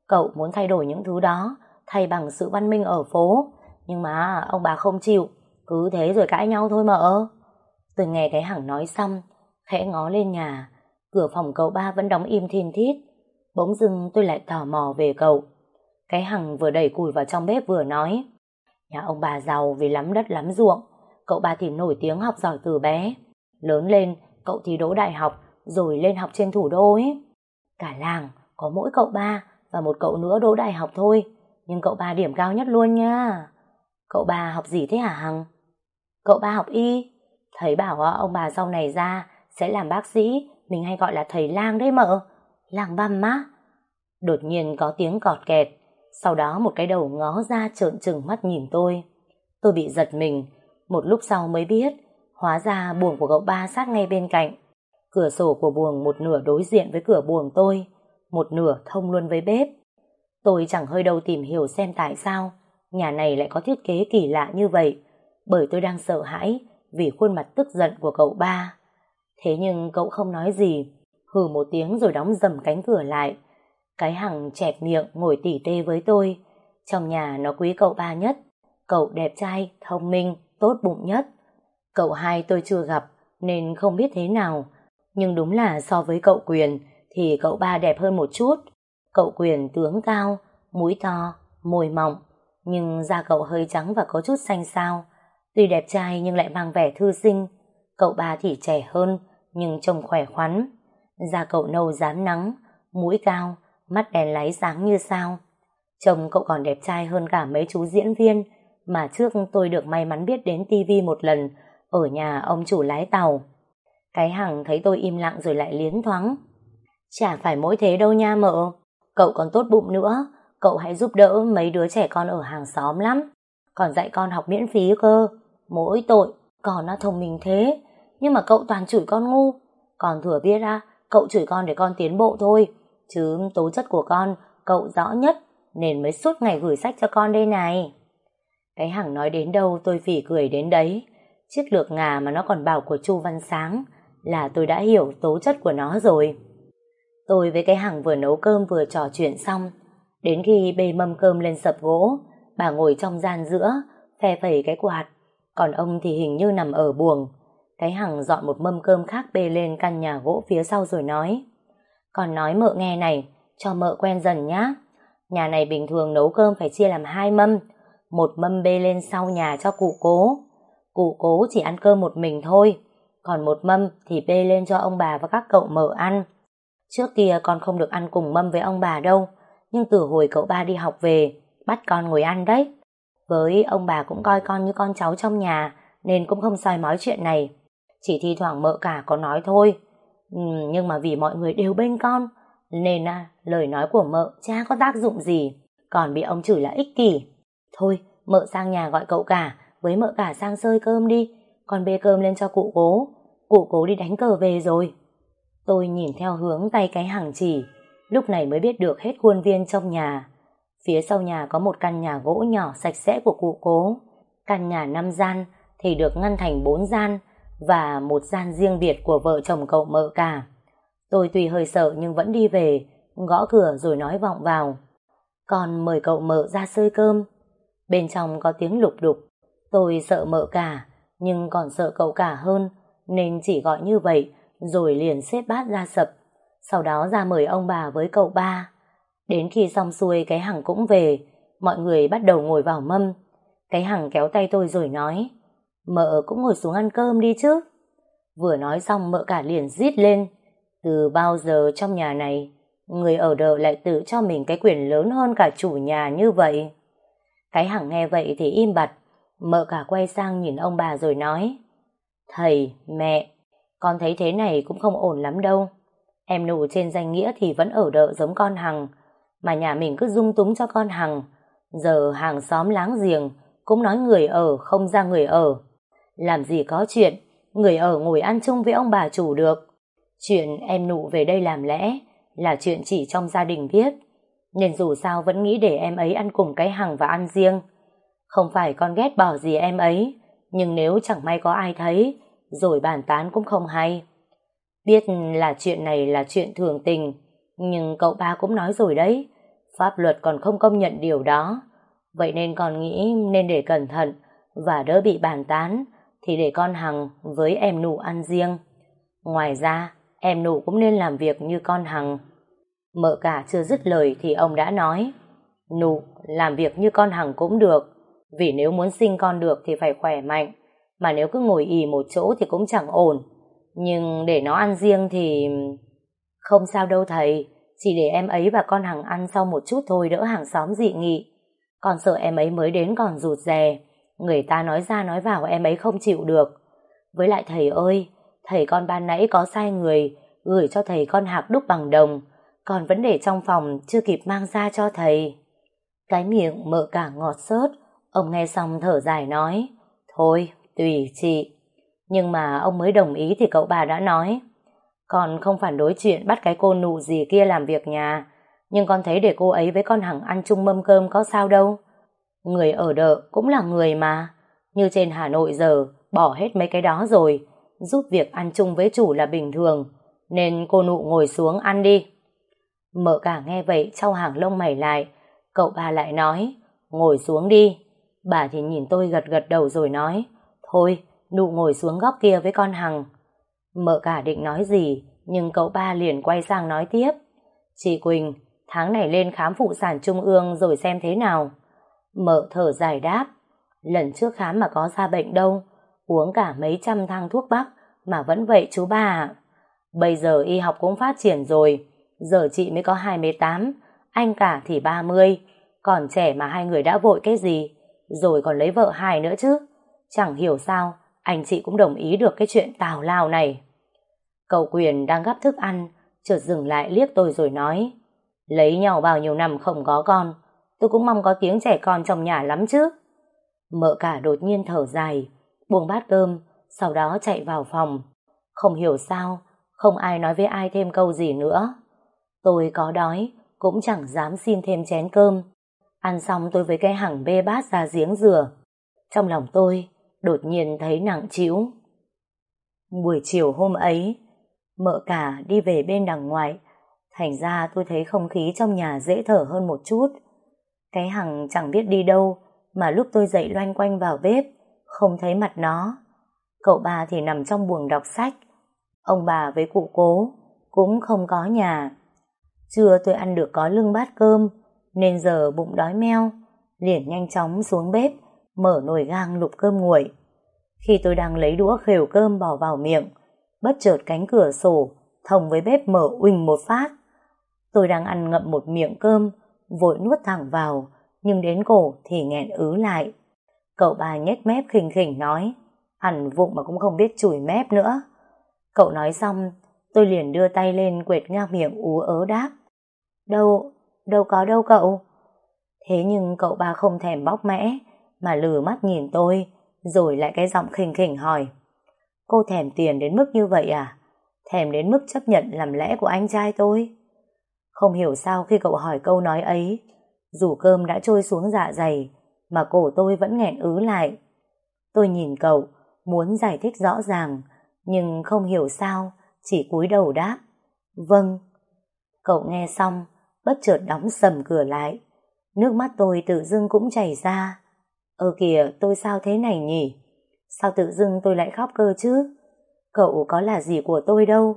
Speaker 1: Cậu muốn thay đổi những thứ đó, thay bằng sự văn minh ở phố, nhưng mà ông bà không chịu, cứ thế rồi cãi nhau thôi mà ơ. Tôi nghe cái hằng nói xong, khẽ ngó lên nhà, cửa phòng cậu ba vẫn đóng im thiên thít. Bỗng dưng tôi lại tò mò về cậu. Cái hằng vừa đẩy củi vào trong bếp vừa nói, nhà ông bà giàu vì lắm đất lắm ruộng, cậu ba thì nổi tiếng học giỏi từ bé. Lớn lên, cậu thì đỗ đại học, rồi lên học trên thủ đô ấy. Cả làng có mỗi cậu ba và một cậu nữa đỗ đại học thôi, nhưng cậu ba điểm cao nhất luôn nha. Cậu ba học gì thế hả Hằng? Cậu ba học y. Thấy bảo ờ, ông bà sau này ra sẽ làm bác sĩ, mình hay gọi là thầy lang đấy mợ làng băm má. Đột nhiên có tiếng cọt kẹt, sau đó một cái đầu ngó ra trợn trừng mắt nhìn tôi. Tôi bị giật mình, một lúc sau mới biết, hóa ra buồng của cậu ba sát ngay bên cạnh. Cửa sổ của buồng một nửa đối diện với cửa buồng tôi, một nửa thông luôn với bếp. Tôi chẳng hơi đâu tìm hiểu xem tại sao nhà này lại có thiết kế kỳ lạ như vậy, bởi tôi đang sợ hãi vì khuôn mặt tức giận của cậu ba. Thế nhưng cậu không nói gì, hừ một tiếng rồi đóng dầm cánh cửa lại. Cái hằng chẹp miệng ngồi tỉ tê với tôi. Trong nhà nó quý cậu ba nhất. Cậu đẹp trai, thông minh, tốt bụng nhất. Cậu hai tôi chưa gặp, nên không biết thế nào. Nhưng đúng là so với cậu Quyền, thì cậu ba đẹp hơn một chút. Cậu Quyền tướng cao, mũi to, môi mọng, nhưng da cậu hơi trắng và có chút xanh xao. Tuy đẹp trai nhưng lại mang vẻ thư sinh. Cậu ba thì trẻ hơn, nhưng trông khỏe khoắn. Da cậu nâu rám nắng, mũi cao, mắt đèn láy sáng như sao. chồng cậu còn đẹp trai hơn cả mấy chú diễn viên mà trước tôi được may mắn biết đến tivi một lần ở nhà ông chủ lái tàu. Cái hằng thấy tôi im lặng rồi lại liến thoáng. Chả phải mỗi thế đâu nha mợ. Cậu còn tốt bụng nữa. Cậu hãy giúp đỡ mấy đứa trẻ con ở hàng xóm lắm. Còn dạy con học miễn phí cơ. Mỗi tội, con nó thông minh thế. Nhưng mà cậu toàn chửi con ngu. Còn thừa biết à, cậu chửi con để con tiến bộ thôi. Chứ tố chất của con, cậu rõ nhất. Nên mới suốt ngày gửi sách cho con đây này. Cái hàng nói đến đâu tôi phỉ cười đến đấy. Chiếc lược ngà mà nó còn bảo của Chu Văn Sáng là tôi đã hiểu tố chất của nó rồi. Tôi với cái hàng vừa nấu cơm vừa trò chuyện xong. Đến khi bê mâm cơm lên sập gỗ, bà ngồi trong gian giữa, phe phẩy cái quạt. Còn ông thì hình như nằm ở buồng thấy hằng dọn một mâm cơm khác bê lên căn nhà gỗ phía sau rồi nói. Còn nói mợ nghe này, cho mợ quen dần nhá. Nhà này bình thường nấu cơm phải chia làm hai mâm, một mâm bê lên sau nhà cho cụ cố. Cụ cố chỉ ăn cơm một mình thôi, còn một mâm thì bê lên cho ông bà và các cậu mở ăn. Trước kia con không được ăn cùng mâm với ông bà đâu, nhưng từ hồi cậu ba đi học về, bắt con ngồi ăn đấy. Với ông bà cũng coi con như con cháu trong nhà, nên cũng không soi mói chuyện này. Chỉ thi thoảng mợ cả có nói thôi. Ừ, nhưng mà vì mọi người đều bên con, nên à, lời nói của mợ chả có tác dụng gì, còn bị ông chửi là ích kỷ. Thôi, mợ sang nhà gọi cậu cả, với mợ cả sang sơi cơm đi, còn bê cơm lên cho cụ cố. Cụ cố đi đánh cờ về rồi. Tôi nhìn theo hướng tay cái hàng chỉ, lúc này mới biết được hết khuôn viên trong nhà. Phía sau nhà có một căn nhà gỗ nhỏ sạch sẽ của cụ cố. Căn nhà năm gian thì được ngăn thành bốn gian và một gian riêng biệt của vợ chồng cậu mợ cả. Tôi tuy hơi sợ nhưng vẫn đi về, gõ cửa rồi nói vọng vào. Còn mời cậu mợ ra sơi cơm. Bên trong có tiếng lục đục. Tôi sợ mợ cả, nhưng còn sợ cậu cả hơn, nên chỉ gọi như vậy rồi liền xếp bát ra sập. Sau đó ra mời ông bà với cậu ba. Đến khi xong xuôi cái hằng cũng về, mọi người bắt đầu ngồi vào mâm. Cái hằng kéo tay tôi rồi nói, mợ cũng ngồi xuống ăn cơm đi chứ. Vừa nói xong mợ cả liền rít lên, từ bao giờ trong nhà này, người ở đợ lại tự cho mình cái quyền lớn hơn cả chủ nhà như vậy. Cái hằng nghe vậy thì im bặt, mợ cả quay sang nhìn ông bà rồi nói, Thầy, mẹ, con thấy thế này cũng không ổn lắm đâu. Em nụ trên danh nghĩa thì vẫn ở đợ giống con Hằng, mà nhà mình cứ dung túng cho con Hằng. Giờ hàng xóm láng giềng cũng nói người ở không ra người ở. Làm gì có chuyện, người ở ngồi ăn chung với ông bà chủ được. Chuyện em nụ về đây làm lẽ là chuyện chỉ trong gia đình biết. Nên dù sao vẫn nghĩ để em ấy ăn cùng cái Hằng và ăn riêng. Không phải con ghét bỏ gì em ấy, nhưng nếu chẳng may có ai thấy, rồi bàn tán cũng không hay. Biết là chuyện này là chuyện thường tình, nhưng cậu ba cũng nói rồi đấy, pháp luật còn không công nhận điều đó. Vậy nên con nghĩ nên để cẩn thận và đỡ bị bàn tán, thì để con Hằng với em nụ ăn riêng. Ngoài ra, em nụ cũng nên làm việc như con Hằng. Mợ cả chưa dứt lời thì ông đã nói, nụ làm việc như con Hằng cũng được, vì nếu muốn sinh con được thì phải khỏe mạnh, mà nếu cứ ngồi ì một chỗ thì cũng chẳng ổn. Nhưng để nó ăn riêng thì... Không sao đâu thầy, chỉ để em ấy và con Hằng ăn sau một chút thôi đỡ hàng xóm dị nghị. Còn sợ em ấy mới đến còn rụt rè, người ta nói ra nói vào em ấy không chịu được. Với lại thầy ơi, thầy con ban nãy có sai người, gửi cho thầy con hạc đúc bằng đồng, còn vấn đề trong phòng chưa kịp mang ra cho thầy. Cái miệng mợ cả ngọt sớt, ông nghe xong thở dài nói, thôi, tùy chị. Nhưng mà ông mới đồng ý thì cậu bà đã nói, con không phản đối chuyện bắt cái cô nụ gì kia làm việc nhà, nhưng con thấy để cô ấy với con Hằng ăn chung mâm cơm có sao đâu. Người ở đợ cũng là người mà, như trên Hà Nội giờ bỏ hết mấy cái đó rồi, giúp việc ăn chung với chủ là bình thường, nên cô nụ ngồi xuống ăn đi. Mợ cả nghe vậy trao hàng lông mày lại, cậu bà lại nói, ngồi xuống đi. Bà thì nhìn tôi gật gật đầu rồi nói, thôi, nụ ngồi xuống góc kia với con Hằng. Mợ cả định nói gì, nhưng cậu ba liền quay sang nói tiếp. Chị Quỳnh, tháng này lên khám phụ sản trung ương rồi xem thế nào. Mợ thở dài đáp, lần trước khám mà có ra bệnh đâu, uống cả mấy trăm thang thuốc bắc mà vẫn vậy chú bà ạ. Bây giờ y học cũng phát triển rồi, giờ chị mới có 28, anh cả thì 30, còn trẻ mà hai người đã vội cái gì, rồi còn lấy vợ hai nữa chứ. Chẳng hiểu sao, anh chị cũng đồng ý được cái chuyện tào lao này. Cậu Quyền đang gắp thức ăn, chợt dừng lại liếc tôi rồi nói, lấy nhau bao nhiêu năm không có con, tôi cũng mong có tiếng trẻ con trong nhà lắm chứ. Mợ cả đột nhiên thở dài, buông bát cơm, sau đó chạy vào phòng. Không hiểu sao, không ai nói với ai thêm câu gì nữa. Tôi có đói, cũng chẳng dám xin thêm chén cơm. Ăn xong tôi với cái hẳng bê bát ra giếng dừa. Trong lòng tôi, đột nhiên thấy nặng trĩu. Buổi chiều hôm ấy, mợ cả đi về bên đằng ngoài, thành ra tôi thấy không khí trong nhà dễ thở hơn một chút. Cái hằng chẳng biết đi đâu, mà lúc tôi dậy loanh quanh vào bếp, không thấy mặt nó. Cậu bà thì nằm trong buồng đọc sách, ông bà với cụ cố cũng không có nhà. Trưa tôi ăn được có lưng bát cơm, nên giờ bụng đói meo, liền nhanh chóng xuống bếp, mở nồi gang lục cơm nguội. Khi tôi đang lấy đũa khều cơm bỏ vào miệng, bất chợt cánh cửa sổ thông với bếp mở uỳnh một phát. Tôi đang ăn ngậm một miệng cơm, vội nuốt thẳng vào, nhưng đến cổ thì nghẹn ứ lại. Cậu bà nhếch mép khinh khỉnh nói, hẳn vụng mà cũng không biết chùi mép nữa. Cậu nói xong, tôi liền đưa tay lên quệt ngang miệng ú ớ đáp. Đâu, đâu có đâu cậu. Thế nhưng cậu ba không thèm bóc mẽ, mà lừ mắt nhìn tôi, rồi lại cái giọng khinh khỉnh hỏi. Cô thèm tiền đến mức như vậy à? Thèm đến mức chấp nhận làm lẽ của anh trai tôi? Không hiểu sao khi cậu hỏi câu nói ấy, dù cơm đã trôi xuống dạ dày, mà cổ tôi vẫn nghẹn ứ lại. Tôi nhìn cậu, muốn giải thích rõ ràng, nhưng không hiểu sao, chỉ cúi đầu đáp. Vâng. Cậu nghe xong, bất chợt đóng sầm cửa lại. Nước mắt tôi tự dưng cũng chảy ra. Ơ kìa, tôi sao thế này nhỉ? Sao tự dưng tôi lại khóc cơ chứ? Cậu có là gì của tôi đâu.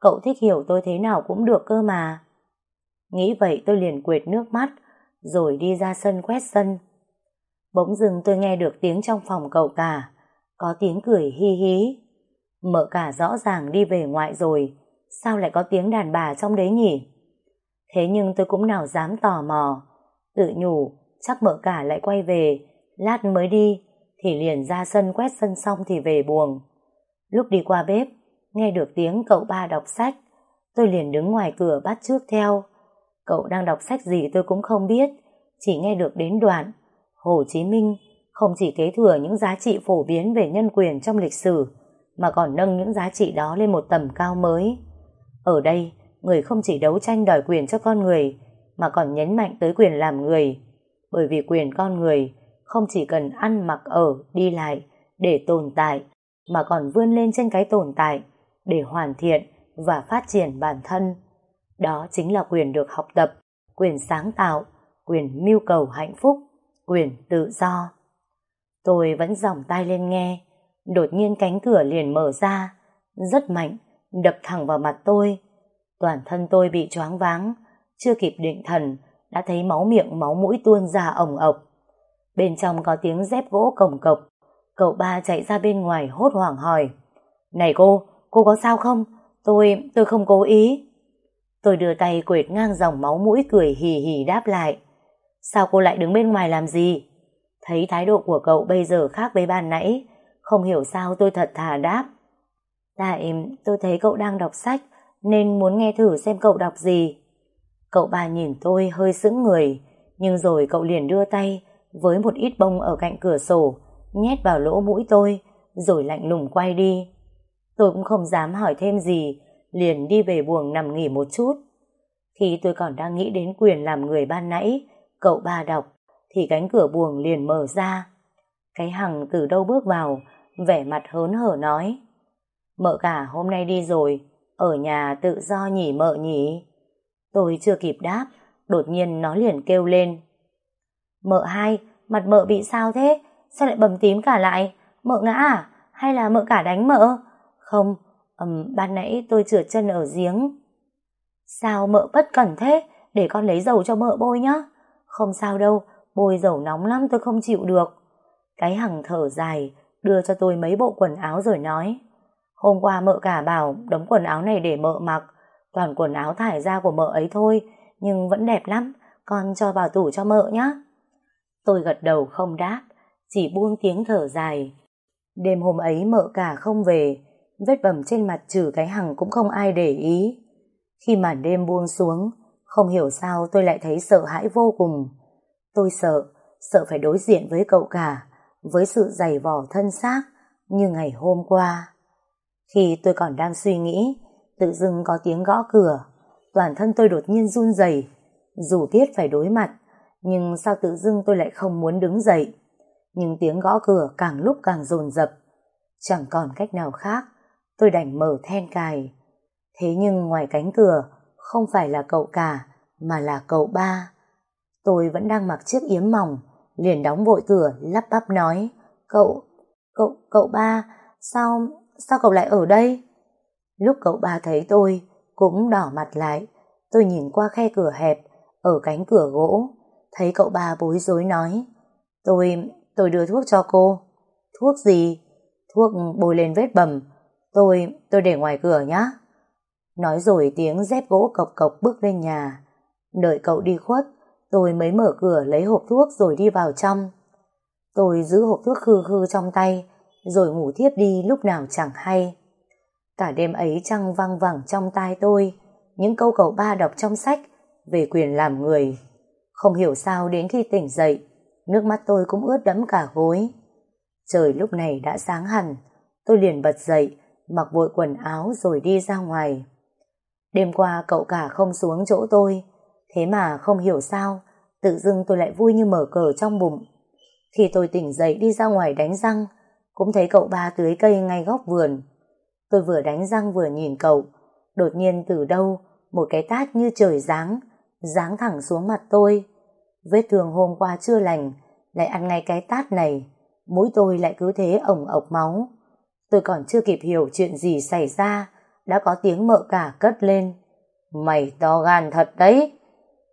Speaker 1: Cậu thích hiểu tôi thế nào cũng được cơ mà. Nghĩ vậy tôi liền quệt nước mắt, rồi đi ra sân quét sân. Bỗng dưng tôi nghe được tiếng trong phòng cậu cả, có tiếng cười hi hí. Mợ cả rõ ràng đi về ngoại rồi, sao lại có tiếng đàn bà trong đấy nhỉ? Thế nhưng tôi cũng nào dám tò mò, tự nhủ chắc mợ cả lại quay về, lát mới đi, thì liền ra sân quét sân xong thì về buồng. Lúc đi qua bếp, nghe được tiếng cậu ba đọc sách, tôi liền đứng ngoài cửa bắt trước theo. Cậu đang đọc sách gì tôi cũng không biết, chỉ nghe được đến đoạn. Hồ Chí Minh không chỉ kế thừa những giá trị phổ biến về nhân quyền trong lịch sử, mà còn nâng những giá trị đó lên một tầm cao mới. Ở đây, người không chỉ đấu tranh đòi quyền cho con người, mà còn nhấn mạnh tới quyền làm người. Bởi vì quyền con người không chỉ cần ăn mặc ở, đi lại, để tồn tại, mà còn vươn lên trên cái tồn tại, để hoàn thiện và phát triển bản thân. Đó chính là quyền được học tập, quyền sáng tạo, quyền mưu cầu hạnh phúc, quyền tự do. Tôi vẫn dòng tay lên nghe, đột nhiên cánh cửa liền mở ra, rất mạnh, đập thẳng vào mặt tôi. Toàn thân tôi bị choáng váng, chưa kịp định thần, đã thấy máu miệng máu mũi tuôn ra ổng ộc. Bên trong có tiếng dép gỗ cổng cộc, cậu ba chạy ra bên ngoài hốt hoảng hỏi. Này cô, cô có sao không? Tôi, tôi không cố ý. Tôi đưa tay quệt ngang dòng máu mũi cười hì hì đáp lại. Sao cô lại đứng bên ngoài làm gì? Thấy thái độ của cậu bây giờ khác với ban nãy, không hiểu sao tôi thật thà đáp. Dạ Tại tôi thấy cậu đang đọc sách, nên muốn nghe thử xem cậu đọc gì. Cậu ba nhìn tôi hơi sững người, nhưng rồi cậu liền đưa tay với một ít bông ở cạnh cửa sổ, nhét vào lỗ mũi tôi, rồi lạnh lùng quay đi. Tôi cũng không dám hỏi thêm gì, liền đi về buồng nằm nghỉ một chút. Khi tôi còn đang nghĩ đến quyền làm người ban nãy, cậu ba đọc, thì cánh cửa buồng liền mở ra. Cái hằng từ đâu bước vào, vẻ mặt hớn hở nói. Mợ cả hôm nay đi rồi, ở nhà tự do nhỉ mợ nhỉ? Tôi chưa kịp đáp, đột nhiên nó liền kêu lên. Mợ hai, mặt mợ bị sao thế? Sao lại bầm tím cả lại? Mợ ngã à? Hay là mợ cả đánh mợ? Không, um, ban nãy tôi trượt chân ở giếng. Sao mợ bất cẩn thế? Để con lấy dầu cho mợ bôi nhá. Không sao đâu, bôi dầu nóng lắm tôi không chịu được. Cái hằng thở dài, đưa cho tôi mấy bộ quần áo rồi nói. Hôm qua mợ cả bảo đống quần áo này để mợ mặc, toàn quần áo thải ra của mợ ấy thôi, nhưng vẫn đẹp lắm, con cho vào tủ cho mợ nhé. Tôi gật đầu không đáp, chỉ buông tiếng thở dài. Đêm hôm ấy mợ cả không về, vết bầm trên mặt trừ cái hằng cũng không ai để ý. Khi màn đêm buông xuống, không hiểu sao tôi lại thấy sợ hãi vô cùng. Tôi sợ, sợ phải đối diện với cậu cả, với sự dày vò thân xác như ngày hôm qua. Khi tôi còn đang suy nghĩ, tự dưng có tiếng gõ cửa, toàn thân tôi đột nhiên run rẩy. Dù biết phải đối mặt, nhưng sao tự dưng tôi lại không muốn đứng dậy. Nhưng tiếng gõ cửa càng lúc càng dồn dập. Chẳng còn cách nào khác, tôi đành mở then cài. Thế nhưng ngoài cánh cửa, không phải là cậu cả, mà là cậu ba. Tôi vẫn đang mặc chiếc yếm mỏng, liền đóng vội cửa, lắp bắp nói, cậu, cậu, cậu ba, sao, sao cậu lại ở đây? Lúc cậu ba thấy tôi, cũng đỏ mặt lại, tôi nhìn qua khe cửa hẹp, ở cánh cửa gỗ, thấy cậu ba bối rối nói, tôi, tôi đưa thuốc cho cô. Thuốc gì? Thuốc bôi lên vết bầm. Tôi, tôi để ngoài cửa nhá. Nói rồi tiếng dép gỗ cộc cộc bước lên nhà. Đợi cậu đi khuất, tôi mới mở cửa lấy hộp thuốc rồi đi vào trong. Tôi giữ hộp thuốc khư khư trong tay, rồi ngủ thiếp đi lúc nào chẳng hay. Cả đêm ấy trăng văng vẳng trong tai tôi, những câu cậu ba đọc trong sách về quyền làm người. Không hiểu sao đến khi tỉnh dậy, nước mắt tôi cũng ướt đẫm cả gối. Trời lúc này đã sáng hẳn, tôi liền bật dậy, mặc vội quần áo rồi đi ra ngoài. Đêm qua cậu cả không xuống chỗ tôi, thế mà không hiểu sao, tự dưng tôi lại vui như mở cờ trong bụng. Khi tôi tỉnh dậy đi ra ngoài đánh răng, cũng thấy cậu ba tưới cây ngay góc vườn. Tôi vừa đánh răng vừa nhìn cậu, đột nhiên từ đâu, một cái tát như trời giáng, giáng thẳng xuống mặt tôi. Vết thương hôm qua chưa lành, lại ăn ngay cái tát này, mũi tôi lại cứ thế ổng ộc máu. Tôi còn chưa kịp hiểu chuyện gì xảy ra, đã có tiếng mợ cả cất lên. Mày to gan thật đấy.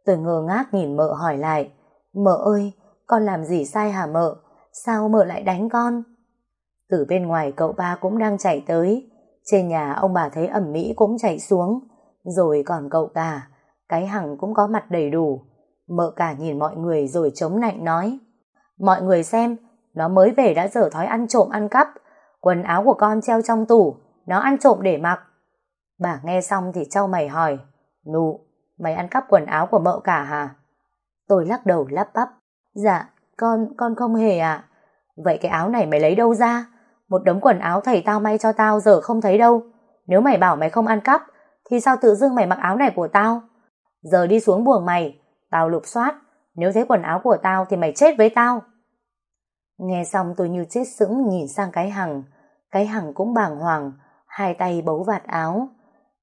Speaker 1: Tôi ngơ ngác nhìn mợ hỏi lại. Mợ ơi, con làm gì sai hả mợ? Sao mợ lại đánh con? Từ bên ngoài cậu ba cũng đang chạy tới. Trên nhà ông bà thấy ẩm mỹ cũng chạy xuống. Rồi còn cậu cả, cái hằng cũng có mặt đầy đủ. Mợ cả nhìn mọi người rồi chống nạnh nói. Mọi người xem, nó mới về đã dở thói ăn trộm ăn cắp. Quần áo của con treo trong tủ, nó ăn trộm để mặc. Bà nghe xong thì trao mày hỏi. Nụ, mày ăn cắp quần áo của mợ cả hả? Tôi lắc đầu lắp bắp. Dạ, con, con không hề ạ. Vậy cái áo này mày lấy đâu ra? Một đống quần áo thầy tao may cho tao giờ không thấy đâu. Nếu mày bảo mày không ăn cắp, thì sao tự dưng mày mặc áo này của tao? Giờ đi xuống buồng mày, tao lục soát. Nếu thấy quần áo của tao thì mày chết với tao. Nghe xong tôi như chết sững nhìn sang cái hằng. Cái hằng cũng bàng hoàng, hai tay bấu vạt áo.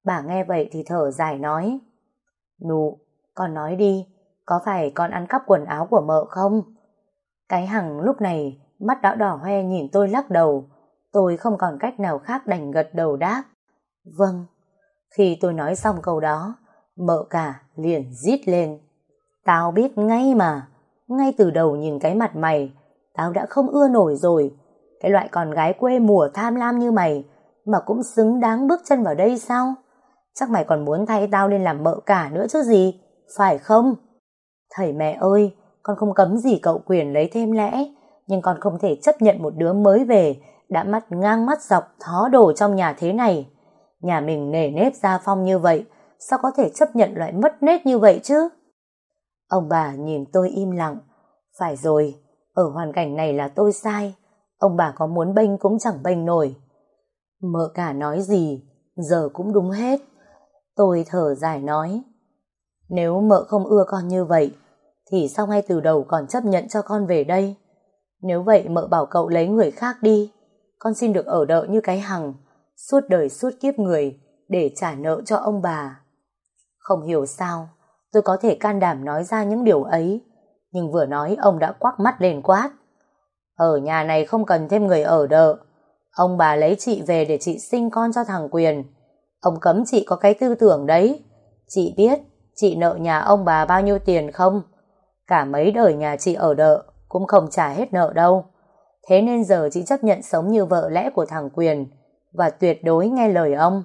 Speaker 1: Bà nghe vậy thì thở dài nói. Nụ, con nói đi, có phải con ăn cắp quần áo của mợ không? Cái hằng lúc này mắt đã đỏ hoe nhìn tôi lắc đầu. Tôi không còn cách nào khác đành gật đầu đáp. Vâng. Khi tôi nói xong câu đó, mợ cả liền rít lên. Tao biết ngay mà, ngay từ đầu nhìn cái mặt mày, tao đã không ưa nổi rồi. Cái loại con gái quê mùa tham lam như mày, mà cũng xứng đáng bước chân vào đây sao? Chắc mày còn muốn thay tao lên làm mợ cả nữa chứ gì, phải không? Thầy mẹ ơi, con không cấm gì cậu quyền lấy thêm lẽ, nhưng con không thể chấp nhận một đứa mới về, đã mắt ngang mắt dọc thó đồ trong nhà thế này. Nhà mình nề nếp gia phong như vậy, sao có thể chấp nhận loại mất nết như vậy chứ? Ông bà nhìn tôi im lặng. Phải rồi, ở hoàn cảnh này là tôi sai. Ông bà có muốn bênh cũng chẳng bênh nổi. Mợ cả nói gì, giờ cũng đúng hết. Tôi thở dài nói. Nếu mợ không ưa con như vậy, thì sao ngay từ đầu còn chấp nhận cho con về đây? Nếu vậy mợ bảo cậu lấy người khác đi. Con xin được ở đợi như cái hằng, suốt đời suốt kiếp người, để trả nợ cho ông bà. Không hiểu sao, tôi có thể can đảm nói ra những điều ấy, nhưng vừa nói ông đã quắc mắt lên quát. Ở nhà này không cần thêm người ở đợ. Ông bà lấy chị về để chị sinh con cho thằng Quyền. Ông cấm chị có cái tư tưởng đấy. Chị biết chị nợ nhà ông bà bao nhiêu tiền không? Cả mấy đời nhà chị ở đợ cũng không trả hết nợ đâu. Thế nên giờ chị chấp nhận sống như vợ lẽ của thằng Quyền và tuyệt đối nghe lời ông.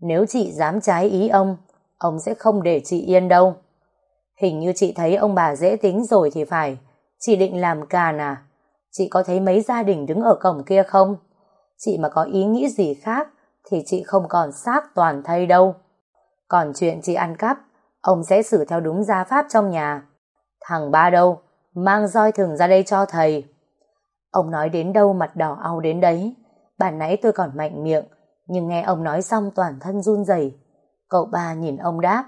Speaker 1: Nếu chị dám trái ý ông, ông sẽ không để chị yên đâu. Hình như chị thấy ông bà dễ tính rồi thì phải. Chị định làm càn à? Chị có thấy mấy gia đình đứng ở cổng kia không? Chị mà có ý nghĩ gì khác thì chị không còn xác toàn thây đâu. Còn chuyện chị ăn cắp, ông sẽ xử theo đúng gia pháp trong nhà. Thằng ba đâu, mang roi thừng ra đây cho thầy. Ông nói đến đâu mặt đỏ au đến đấy. Bản nãy tôi còn mạnh miệng, nhưng nghe ông nói xong toàn thân run rẩy. Cậu ba nhìn ông đáp,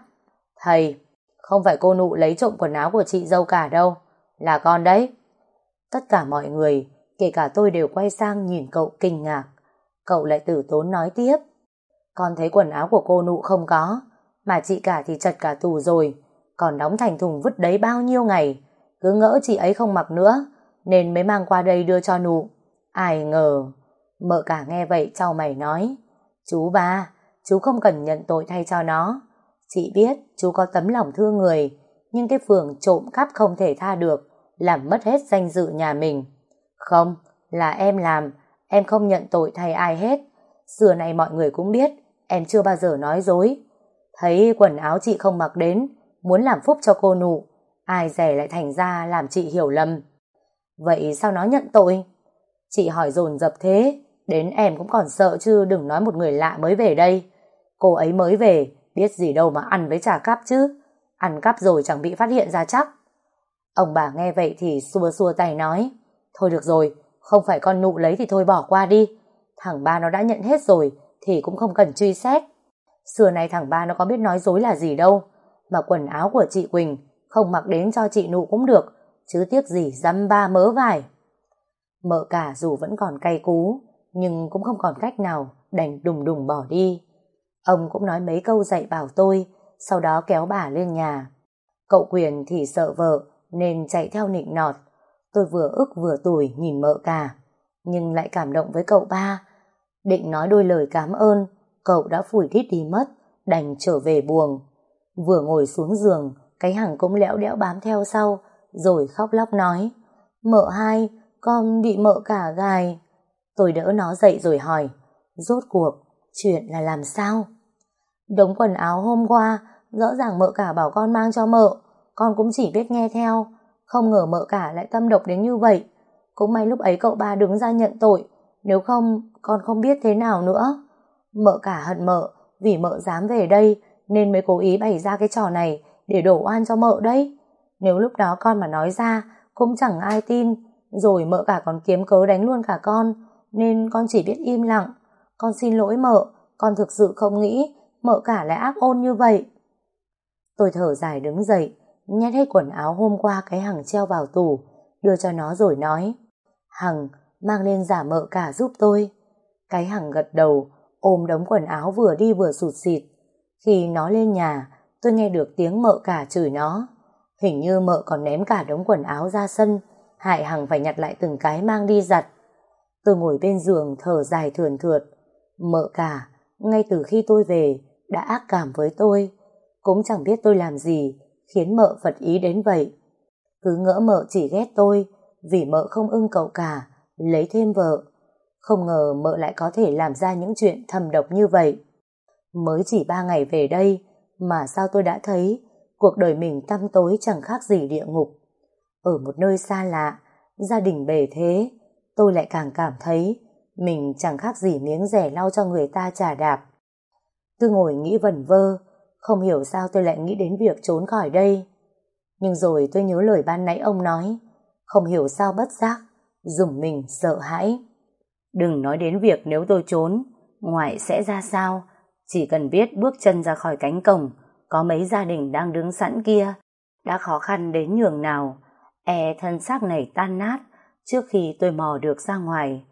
Speaker 1: Thầy, không phải cô nụ lấy trộm quần áo của chị dâu cả đâu, là con đấy. Tất cả mọi người, kể cả tôi đều quay sang nhìn cậu kinh ngạc. Cậu lại tử tốn nói tiếp. Con thấy quần áo của cô nụ không có, mà chị cả thì chật cả tù rồi, còn đóng thành thùng vứt đấy bao nhiêu ngày. Cứ ngỡ chị ấy không mặc nữa, nên mới mang qua đây đưa cho nụ. Ai ngờ... Mợ cả nghe vậy trao mày nói Chú ba, chú không cần nhận tội thay cho nó. Chị biết chú có tấm lòng thương người, nhưng cái phường trộm cắp không thể tha được, làm mất hết danh dự nhà mình. Không, là em làm, em không nhận tội thay ai hết. Xưa này mọi người cũng biết, em chưa bao giờ nói dối. Thấy quần áo chị không mặc đến, muốn làm phúc cho cô nụ, ai rẻ lại thành ra làm chị hiểu lầm. Vậy sao nó nhận tội? Chị hỏi dồn dập thế, đến em cũng còn sợ chứ đừng nói một người lạ mới về đây. Cô ấy mới về, biết gì đâu mà ăn với trà cắp chứ. Ăn cắp rồi chẳng bị phát hiện ra chắc. Ông bà nghe vậy thì xua xua tay nói, thôi được rồi, không phải con nụ lấy thì thôi bỏ qua đi. Thằng ba nó đã nhận hết rồi thì cũng không cần truy xét. Xưa này thằng ba nó có biết nói dối là gì đâu. Mà quần áo của chị Quỳnh không mặc đến cho chị nụ cũng được, chứ tiếc gì dăm ba mớ vải. Mợ cả dù vẫn còn cay cú, nhưng cũng không còn cách nào đành đùng đùng bỏ đi. Ông cũng nói mấy câu dạy bảo tôi, sau đó kéo bà lên nhà. Cậu Quyền thì sợ vợ, nên chạy theo nịnh nọt. Tôi vừa ức vừa tủi nhìn mợ cả, nhưng lại cảm động với cậu ba. Định nói đôi lời cảm ơn, cậu đã phủi thít đi mất, đành trở về buồng. Vừa ngồi xuống giường, cái hằng cũng lẽo đẽo bám theo sau, rồi khóc lóc nói, Mợ hai, con bị mợ cả gài. Tôi đỡ nó dậy rồi hỏi, rốt cuộc, chuyện là làm sao? Đống quần áo hôm qua, rõ ràng mợ cả bảo con mang cho mợ, con cũng chỉ biết nghe theo, không ngờ mợ cả lại tâm độc đến như vậy. Cũng may lúc ấy cậu ba đứng ra nhận tội, nếu không, con không biết thế nào nữa. Mợ cả hận mợ, vì mợ dám về đây, nên mới cố ý bày ra cái trò này để đổ oan cho mợ đấy. Nếu lúc đó con mà nói ra, cũng chẳng ai tin, rồi mợ cả còn kiếm cớ đánh luôn cả con, nên con chỉ biết im lặng. Con xin lỗi mợ, con thực sự không nghĩ mợ cả lại ác ôn như vậy. Tôi thở dài đứng dậy, nhét hết quần áo hôm qua cái hằng treo vào tủ, đưa cho nó rồi nói, Hằng, mang lên giả mợ cả giúp tôi. Cái hằng gật đầu, ôm đống quần áo vừa đi vừa sụt xịt. Khi nó lên nhà, tôi nghe được tiếng mợ cả chửi nó. Hình như mợ còn ném cả đống quần áo ra sân, hại hằng phải nhặt lại từng cái mang đi giặt. Tôi ngồi bên giường thở dài thườn thượt. Mợ cả, ngay từ khi tôi về, đã ác cảm với tôi. Cũng chẳng biết tôi làm gì, khiến mợ phật ý đến vậy. Cứ ngỡ mợ chỉ ghét tôi, vì mợ không ưng cậu cả, lấy thêm vợ. Không ngờ mợ lại có thể làm ra những chuyện thầm độc như vậy. Mới chỉ ba ngày về đây, mà sao tôi đã thấy cuộc đời mình tăm tối chẳng khác gì địa ngục. Ở một nơi xa lạ, gia đình bề thế, tôi lại càng cảm thấy mình chẳng khác gì miếng rẻ lau cho người ta trả đạp. Tôi ngồi nghĩ vẩn vơ, không hiểu sao tôi lại nghĩ đến việc trốn khỏi đây. Nhưng rồi tôi nhớ lời ban nãy ông nói, không hiểu sao bất giác, dùng mình sợ hãi. Đừng nói đến việc nếu tôi trốn, ngoại sẽ ra sao, chỉ cần biết bước chân ra khỏi cánh cổng, có mấy gia đình đang đứng sẵn kia, đã khó khăn đến nhường nào, e thân xác này tan nát trước khi tôi mò được ra ngoài.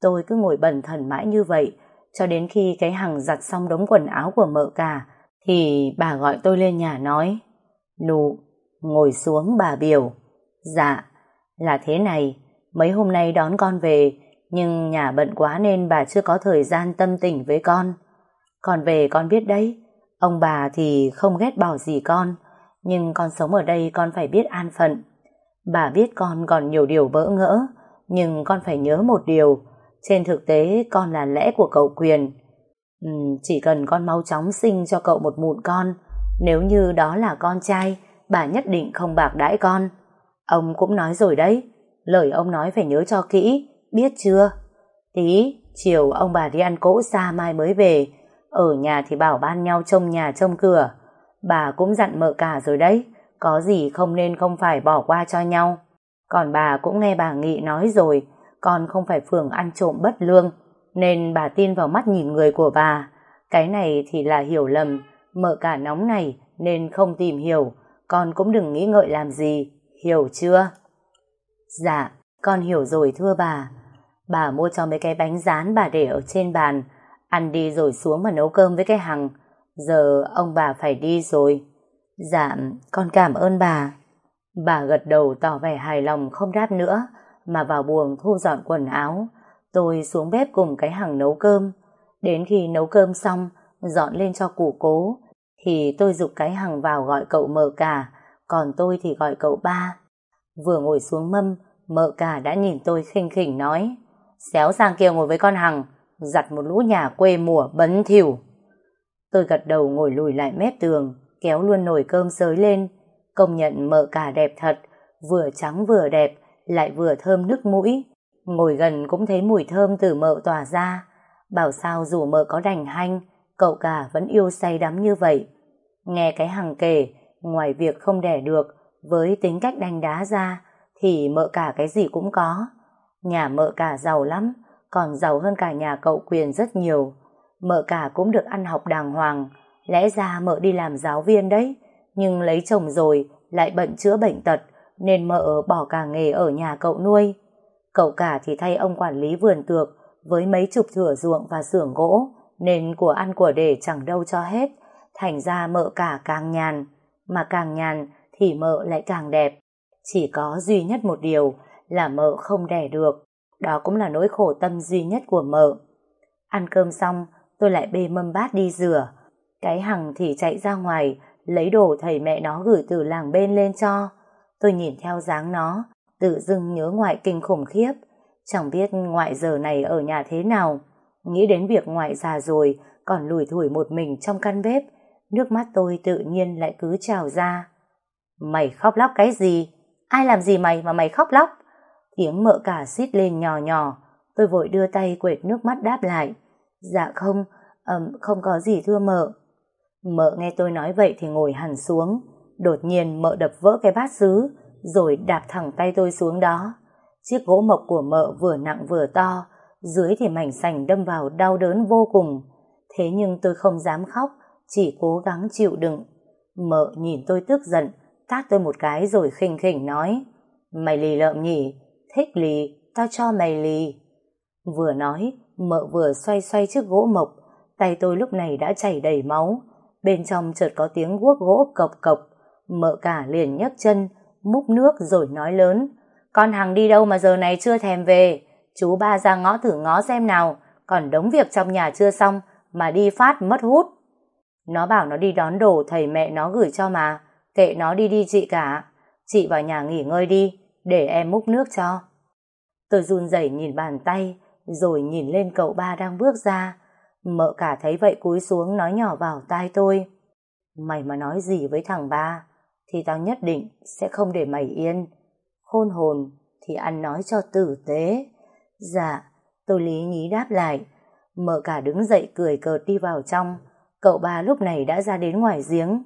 Speaker 1: Tôi cứ ngồi bần thần mãi như vậy, cho đến khi cái hằng giặt xong đống quần áo của mợ cả, thì bà gọi tôi lên nhà nói, Nụ, ngồi xuống bà biểu. Dạ, là thế này, mấy hôm nay đón con về, nhưng nhà bận quá nên bà chưa có thời gian tâm tình với con. Còn về con biết đấy, ông bà thì không ghét bỏ gì con, nhưng con sống ở đây con phải biết an phận. Bà biết con còn nhiều điều bỡ ngỡ, nhưng con phải nhớ một điều, trên thực tế con là lẽ của cậu quyền. Ừ, chỉ cần con mau chóng sinh cho cậu một mụn con, nếu như đó là con trai, bà nhất định không bạc đãi con. Ông cũng nói rồi đấy, lời ông nói phải nhớ cho kỹ, biết chưa? Tí, chiều ông bà đi ăn cỗ xa mai mới về, ở nhà thì bảo ban nhau trông nhà trông cửa. Bà cũng dặn mợ cả rồi đấy, có gì không nên không phải bỏ qua cho nhau. Còn bà cũng nghe bà Nghị nói rồi, con không phải phường ăn trộm bất lương, nên bà tin vào mắt nhìn người của bà. Cái này thì là hiểu lầm, mợ cả nóng này nên không tìm hiểu, con cũng đừng nghĩ ngợi làm gì, hiểu chưa? Dạ, con hiểu rồi thưa bà. Bà mua cho mấy cái bánh rán bà để ở trên bàn, ăn đi rồi xuống mà nấu cơm với cái hằng. Giờ ông bà phải đi rồi. Dạ, con cảm ơn bà. Bà gật đầu tỏ vẻ hài lòng không đáp nữa, mà vào buồng thu dọn quần áo. Tôi xuống bếp cùng cái hằng nấu cơm. Đến khi nấu cơm xong, dọn lên cho cụ cố, thì tôi dục cái hằng vào gọi cậu mợ cả, còn tôi thì gọi cậu ba. Vừa ngồi xuống mâm, mợ cả đã nhìn tôi khinh khỉnh nói, xéo sang kia ngồi với con hằng, giặt một lũ nhà quê mùa bấn thỉu. Tôi gật đầu ngồi lùi lại mép tường, kéo luôn nồi cơm sới lên, công nhận mợ cả đẹp thật, vừa trắng vừa đẹp, lại vừa thơm nước mũi. Ngồi gần cũng thấy mùi thơm từ mợ tỏa ra. Bảo sao dù mợ có đành hanh, cậu cả vẫn yêu say đắm như vậy. Nghe cái hằng kể, ngoài việc không đẻ được, với tính cách đánh đá ra, thì mợ cả cái gì cũng có. Nhà mợ cả giàu lắm, còn giàu hơn cả nhà cậu quyền rất nhiều. Mợ cả cũng được ăn học đàng hoàng, lẽ ra mợ đi làm giáo viên đấy, nhưng lấy chồng rồi lại bận chữa bệnh tật, nên mợ bỏ cả nghề ở nhà cậu nuôi. Cậu cả thì thay ông quản lý vườn tược với mấy chục thửa ruộng và xưởng gỗ, nên của ăn của để chẳng đâu cho hết, thành ra mợ cả càng nhàn, mà càng nhàn thì mợ lại càng đẹp. Chỉ có duy nhất một điều là mợ không đẻ được, đó cũng là nỗi khổ tâm duy nhất của mợ. Ăn cơm xong, tôi lại bê mâm bát đi rửa. Cái hằng thì chạy ra ngoài, lấy đồ thầy mẹ nó gửi từ làng bên lên cho. Tôi nhìn theo dáng nó, tự dưng nhớ ngoại kinh khủng khiếp. Chẳng biết ngoại giờ này ở nhà thế nào. Nghĩ đến việc ngoại già rồi, còn lủi thủi một mình trong căn bếp. Nước mắt tôi tự nhiên lại cứ trào ra. Mày khóc lóc cái gì? Ai làm gì mày mà mày khóc lóc? Tiếng mợ cả xít lên nhỏ nhỏ. Tôi vội đưa tay quệt nước mắt đáp lại. Dạ không, um, không có gì thưa mợ. Mợ nghe tôi nói vậy thì ngồi hẳn xuống. Đột nhiên mợ đập vỡ cái bát sứ, rồi đạp thẳng tay tôi xuống đó. Chiếc gỗ mộc của mợ vừa nặng vừa to, dưới thì mảnh sành đâm vào đau đớn vô cùng. Thế nhưng tôi không dám khóc, chỉ cố gắng chịu đựng. Mợ nhìn tôi tức giận, tát tôi một cái rồi khinh khỉnh nói Mày lì lợm nhỉ? Thích lì, tao cho mày lì. Vừa nói, mợ vừa xoay xoay chiếc gỗ mộc, tay tôi lúc này đã chảy đầy máu. Bên trong chợt có tiếng guốc gỗ cộc cộc, mợ cả liền nhấc chân, múc nước rồi nói lớn. Con Hằng đi đâu mà giờ này chưa thèm về? Chú ba ra ngõ thử ngó xem nào, còn đống việc trong nhà chưa xong mà đi phát mất hút. Nó bảo nó đi đón đồ thầy mẹ nó gửi cho mà, kệ nó đi đi chị cả. Chị vào nhà nghỉ ngơi đi, để em múc nước cho. Tôi run rẩy nhìn bàn tay, rồi nhìn lên cậu ba đang bước ra. Mợ cả thấy vậy cúi xuống nói nhỏ vào tai tôi. Mày mà nói gì với thằng ba, thì tao nhất định sẽ không để mày yên. Khôn hồn thì ăn nói cho tử tế. Dạ, tôi lý nhí đáp lại. Mợ cả đứng dậy cười cợt đi vào trong. Cậu ba lúc này đã ra đến ngoài giếng.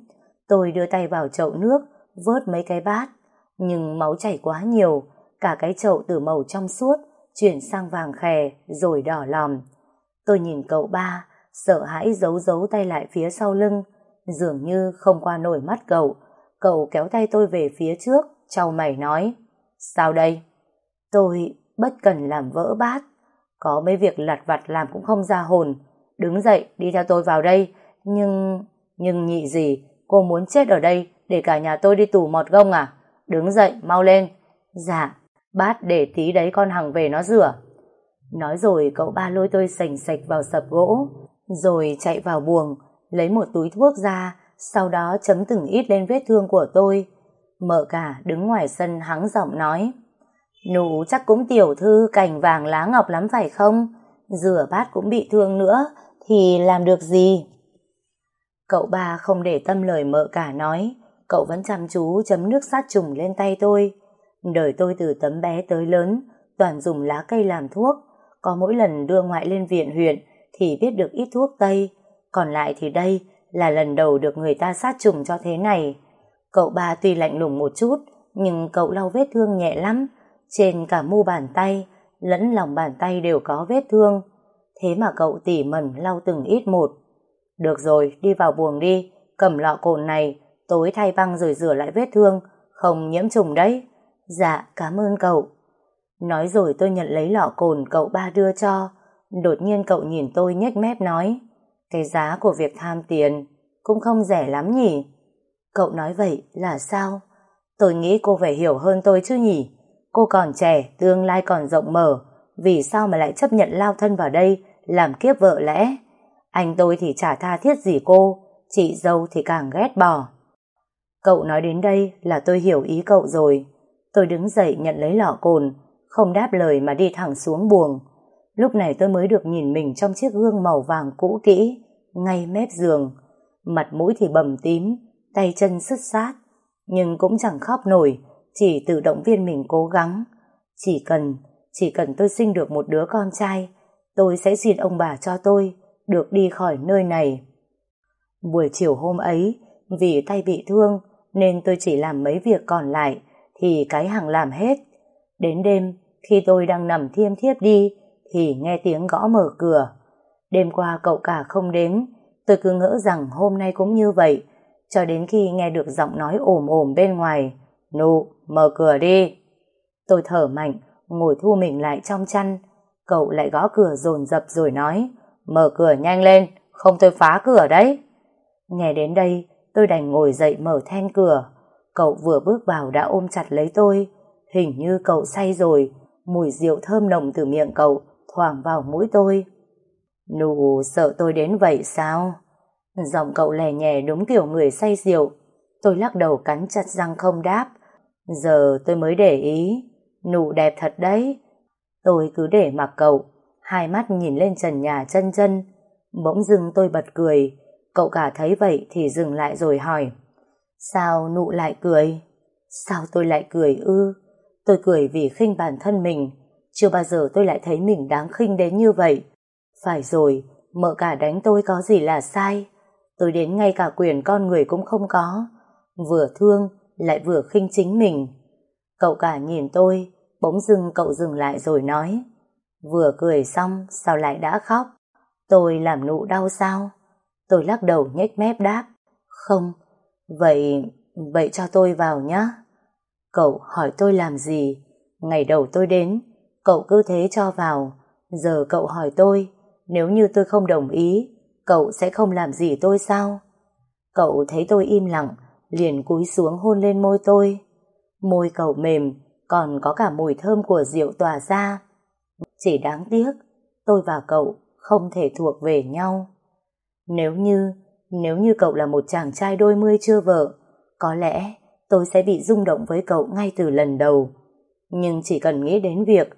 Speaker 1: Tôi đưa tay vào chậu nước, vớt mấy cái bát. Nhưng máu chảy quá nhiều, cả cái chậu từ màu trong suốt, chuyển sang vàng khè, rồi đỏ lòm. Tôi nhìn cậu ba, sợ hãi giấu giấu tay lại phía sau lưng, dường như không qua nổi mắt cậu. Cậu kéo tay tôi về phía trước, trao mày nói, sao đây? Tôi bất cần làm vỡ bát, có mấy việc lặt vặt làm cũng không ra hồn. Đứng dậy, đi theo tôi vào đây, nhưng... Nhưng nhị gì, cô muốn chết ở đây để cả nhà tôi đi tù mọt gông à? Đứng dậy, mau lên. Dạ, bát để tí đấy con Hằng về nó rửa. Nói rồi cậu ba lôi tôi sành sạch vào sập gỗ, rồi chạy vào buồng, lấy một túi thuốc ra, sau đó chấm từng ít lên vết thương của tôi. Mợ cả đứng ngoài sân hắng giọng nói, Nụ chắc cũng tiểu thư cành vàng lá ngọc lắm phải không? Rửa bát cũng bị thương nữa, thì làm được gì? Cậu ba không để tâm lời mợ cả nói, cậu vẫn chăm chú chấm nước sát trùng lên tay tôi. Đời tôi từ tấm bé tới lớn, toàn dùng lá cây làm thuốc, có mỗi lần đưa ngoại lên viện huyện thì biết được ít thuốc tây, còn lại thì đây là lần đầu được người ta sát trùng cho thế này. Cậu ba tuy lạnh lùng một chút, nhưng cậu lau vết thương nhẹ lắm, trên cả mu bàn tay, lẫn lòng bàn tay đều có vết thương. Thế mà cậu tỉ mẩn lau từng ít một. Được rồi, đi vào buồng đi, cầm lọ cồn này, tối thay băng rồi rửa lại vết thương, không nhiễm trùng đấy. Dạ, cảm ơn cậu. Nói rồi tôi nhận lấy lọ cồn cậu ba đưa cho. Đột nhiên cậu nhìn tôi nhếch mép nói, cái giá của việc tham tiền cũng không rẻ lắm nhỉ. Cậu nói vậy là sao? Tôi nghĩ cô phải hiểu hơn tôi chứ nhỉ. Cô còn trẻ, tương lai còn rộng mở, vì sao mà lại chấp nhận lao thân vào đây làm kiếp vợ lẽ? Anh tôi thì chả tha thiết gì cô, chị dâu thì càng ghét bỏ. Cậu nói đến đây là tôi hiểu ý cậu rồi. Tôi đứng dậy nhận lấy lọ cồn, không đáp lời mà đi thẳng xuống buồng. Lúc này tôi mới được nhìn mình trong chiếc gương màu vàng cũ kỹ, ngay mép giường. Mặt mũi thì bầm tím, tay chân sứt sát, nhưng cũng chẳng khóc nổi, chỉ tự động viên mình cố gắng. Chỉ cần, chỉ cần tôi sinh được một đứa con trai, tôi sẽ xin ông bà cho tôi được đi khỏi nơi này. Buổi chiều hôm ấy, vì tay bị thương nên tôi chỉ làm mấy việc còn lại thì cái hàng làm hết. Đến đêm, khi tôi đang nằm thiêm thiếp đi thì nghe tiếng gõ mở cửa. Đêm qua cậu cả không đến, tôi cứ ngỡ rằng hôm nay cũng như vậy, cho đến khi nghe được giọng nói ồm ồm bên ngoài. Nụ, mở cửa đi. Tôi thở mạnh, ngồi thu mình lại trong chăn. Cậu lại gõ cửa dồn dập rồi nói, mở cửa nhanh lên, không tôi phá cửa đấy. Nghe đến đây, tôi đành ngồi dậy mở then cửa. Cậu vừa bước vào đã ôm chặt lấy tôi. Hình như cậu say rồi, mùi rượu thơm nồng từ miệng cậu thoảng vào mũi tôi. Nụ sợ tôi đến vậy sao? Giọng cậu lè nhẹ đúng kiểu người say rượu. Tôi lắc đầu cắn chặt răng không đáp. Giờ tôi mới để ý. Nụ đẹp thật đấy. Tôi cứ để mặc cậu. Hai mắt nhìn lên trần nhà chân chân. Bỗng dưng tôi bật cười. Cậu cả thấy vậy thì dừng lại rồi hỏi. Sao nụ lại cười? Sao tôi lại cười ư? Tôi cười vì khinh bản thân mình. Chưa bao giờ tôi lại thấy mình đáng khinh đến như vậy. Phải rồi, mợ cả đánh tôi có gì là sai. Tôi đến ngay cả quyền con người cũng không có. Vừa thương, lại vừa khinh chính mình. Cậu cả nhìn tôi, bỗng dưng cậu dừng lại rồi nói. Vừa cười xong, sao lại đã khóc? Tôi làm nụ đau sao? Tôi lắc đầu nhếch mép đáp. Không, vậy, vậy cho tôi vào nhé. Cậu hỏi tôi làm gì? Ngày đầu tôi đến, cậu cứ thế cho vào. Giờ cậu hỏi tôi, nếu như tôi không đồng ý, cậu sẽ không làm gì tôi sao? Cậu thấy tôi im lặng, liền cúi xuống hôn lên môi tôi. Môi cậu mềm, còn có cả mùi thơm của rượu tỏa ra. Chỉ đáng tiếc, tôi và cậu không thể thuộc về nhau. Nếu như, nếu như cậu là một chàng trai đôi mươi chưa vợ, có lẽ tôi sẽ bị rung động với cậu ngay từ lần đầu. Nhưng chỉ cần nghĩ đến việc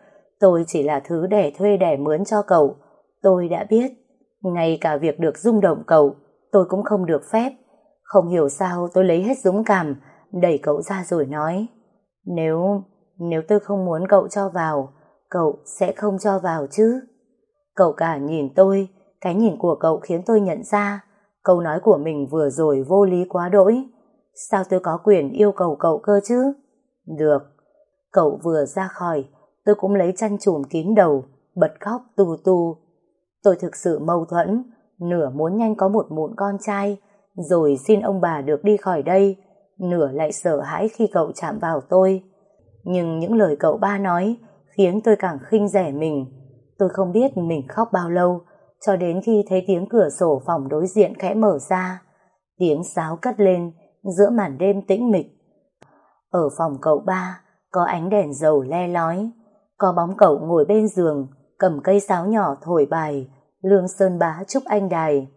Speaker 1: tôi chỉ là thứ đẻ thuê đẻ mướn cho cậu, tôi đã biết, ngay cả việc được rung động cậu, tôi cũng không được phép. Không hiểu sao tôi lấy hết dũng cảm, đẩy cậu ra rồi nói, nếu, nếu tôi không muốn cậu cho vào, cậu sẽ không cho vào chứ. Cậu cả nhìn tôi, cái nhìn của cậu khiến tôi nhận ra, câu nói của mình vừa rồi vô lý quá đỗi. Sao tôi có quyền yêu cầu cậu cơ chứ? Được. Cậu vừa ra khỏi, tôi cũng lấy chăn chùm kín đầu, bật khóc tu tu. Tôi thực sự mâu thuẫn, nửa muốn nhanh có một mụn con trai, rồi xin ông bà được đi khỏi đây, nửa lại sợ hãi khi cậu chạm vào tôi. Nhưng những lời cậu ba nói khiến tôi càng khinh rẻ mình. Tôi không biết mình khóc bao lâu, cho đến khi thấy tiếng cửa sổ phòng đối diện khẽ mở ra. Tiếng sáo cất lên giữa màn đêm tĩnh mịch. Ở phòng cậu ba có ánh đèn dầu le lói, có bóng cậu ngồi bên giường cầm cây sáo nhỏ thổi bài Lương Sơn Bá chúc anh đài.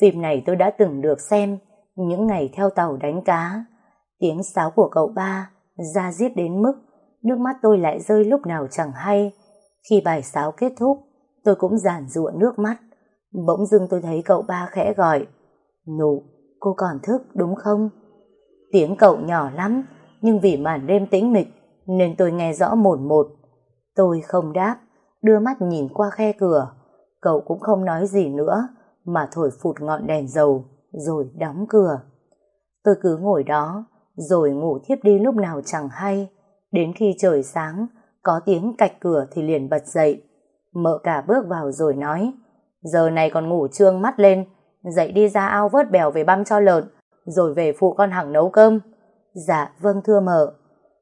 Speaker 1: Phim này tôi đã từng được xem những ngày theo tàu đánh cá. Tiếng sáo của cậu ba ra giết đến mức nước mắt tôi lại rơi lúc nào chẳng hay. Khi bài sáo kết thúc, tôi cũng giản rụa nước mắt. Bỗng dưng tôi thấy cậu ba khẽ gọi. Nụ, cô còn thức đúng không? Tiếng cậu nhỏ lắm, nhưng vì màn đêm tĩnh mịch nên tôi nghe rõ một một. Tôi không đáp, đưa mắt nhìn qua khe cửa. Cậu cũng không nói gì nữa, mà thổi phụt ngọn đèn dầu, rồi đóng cửa. Tôi cứ ngồi đó, rồi ngủ thiếp đi lúc nào chẳng hay. Đến khi trời sáng, có tiếng cạch cửa thì liền bật dậy. Mợ cả bước vào rồi nói, giờ này còn ngủ trương mắt lên, dậy đi ra ao vớt bèo về băm cho lợn, rồi về phụ con hằng nấu cơm. Dạ, vâng thưa mợ.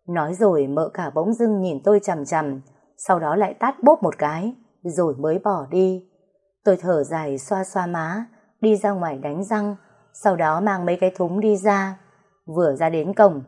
Speaker 1: Nói rồi mợ cả bỗng dưng nhìn tôi chằm chằm, sau đó lại tát bốp một cái, rồi mới bỏ đi. Tôi thở dài xoa xoa má, đi ra ngoài đánh răng, sau đó mang mấy cái thúng đi ra. Vừa ra đến cổng,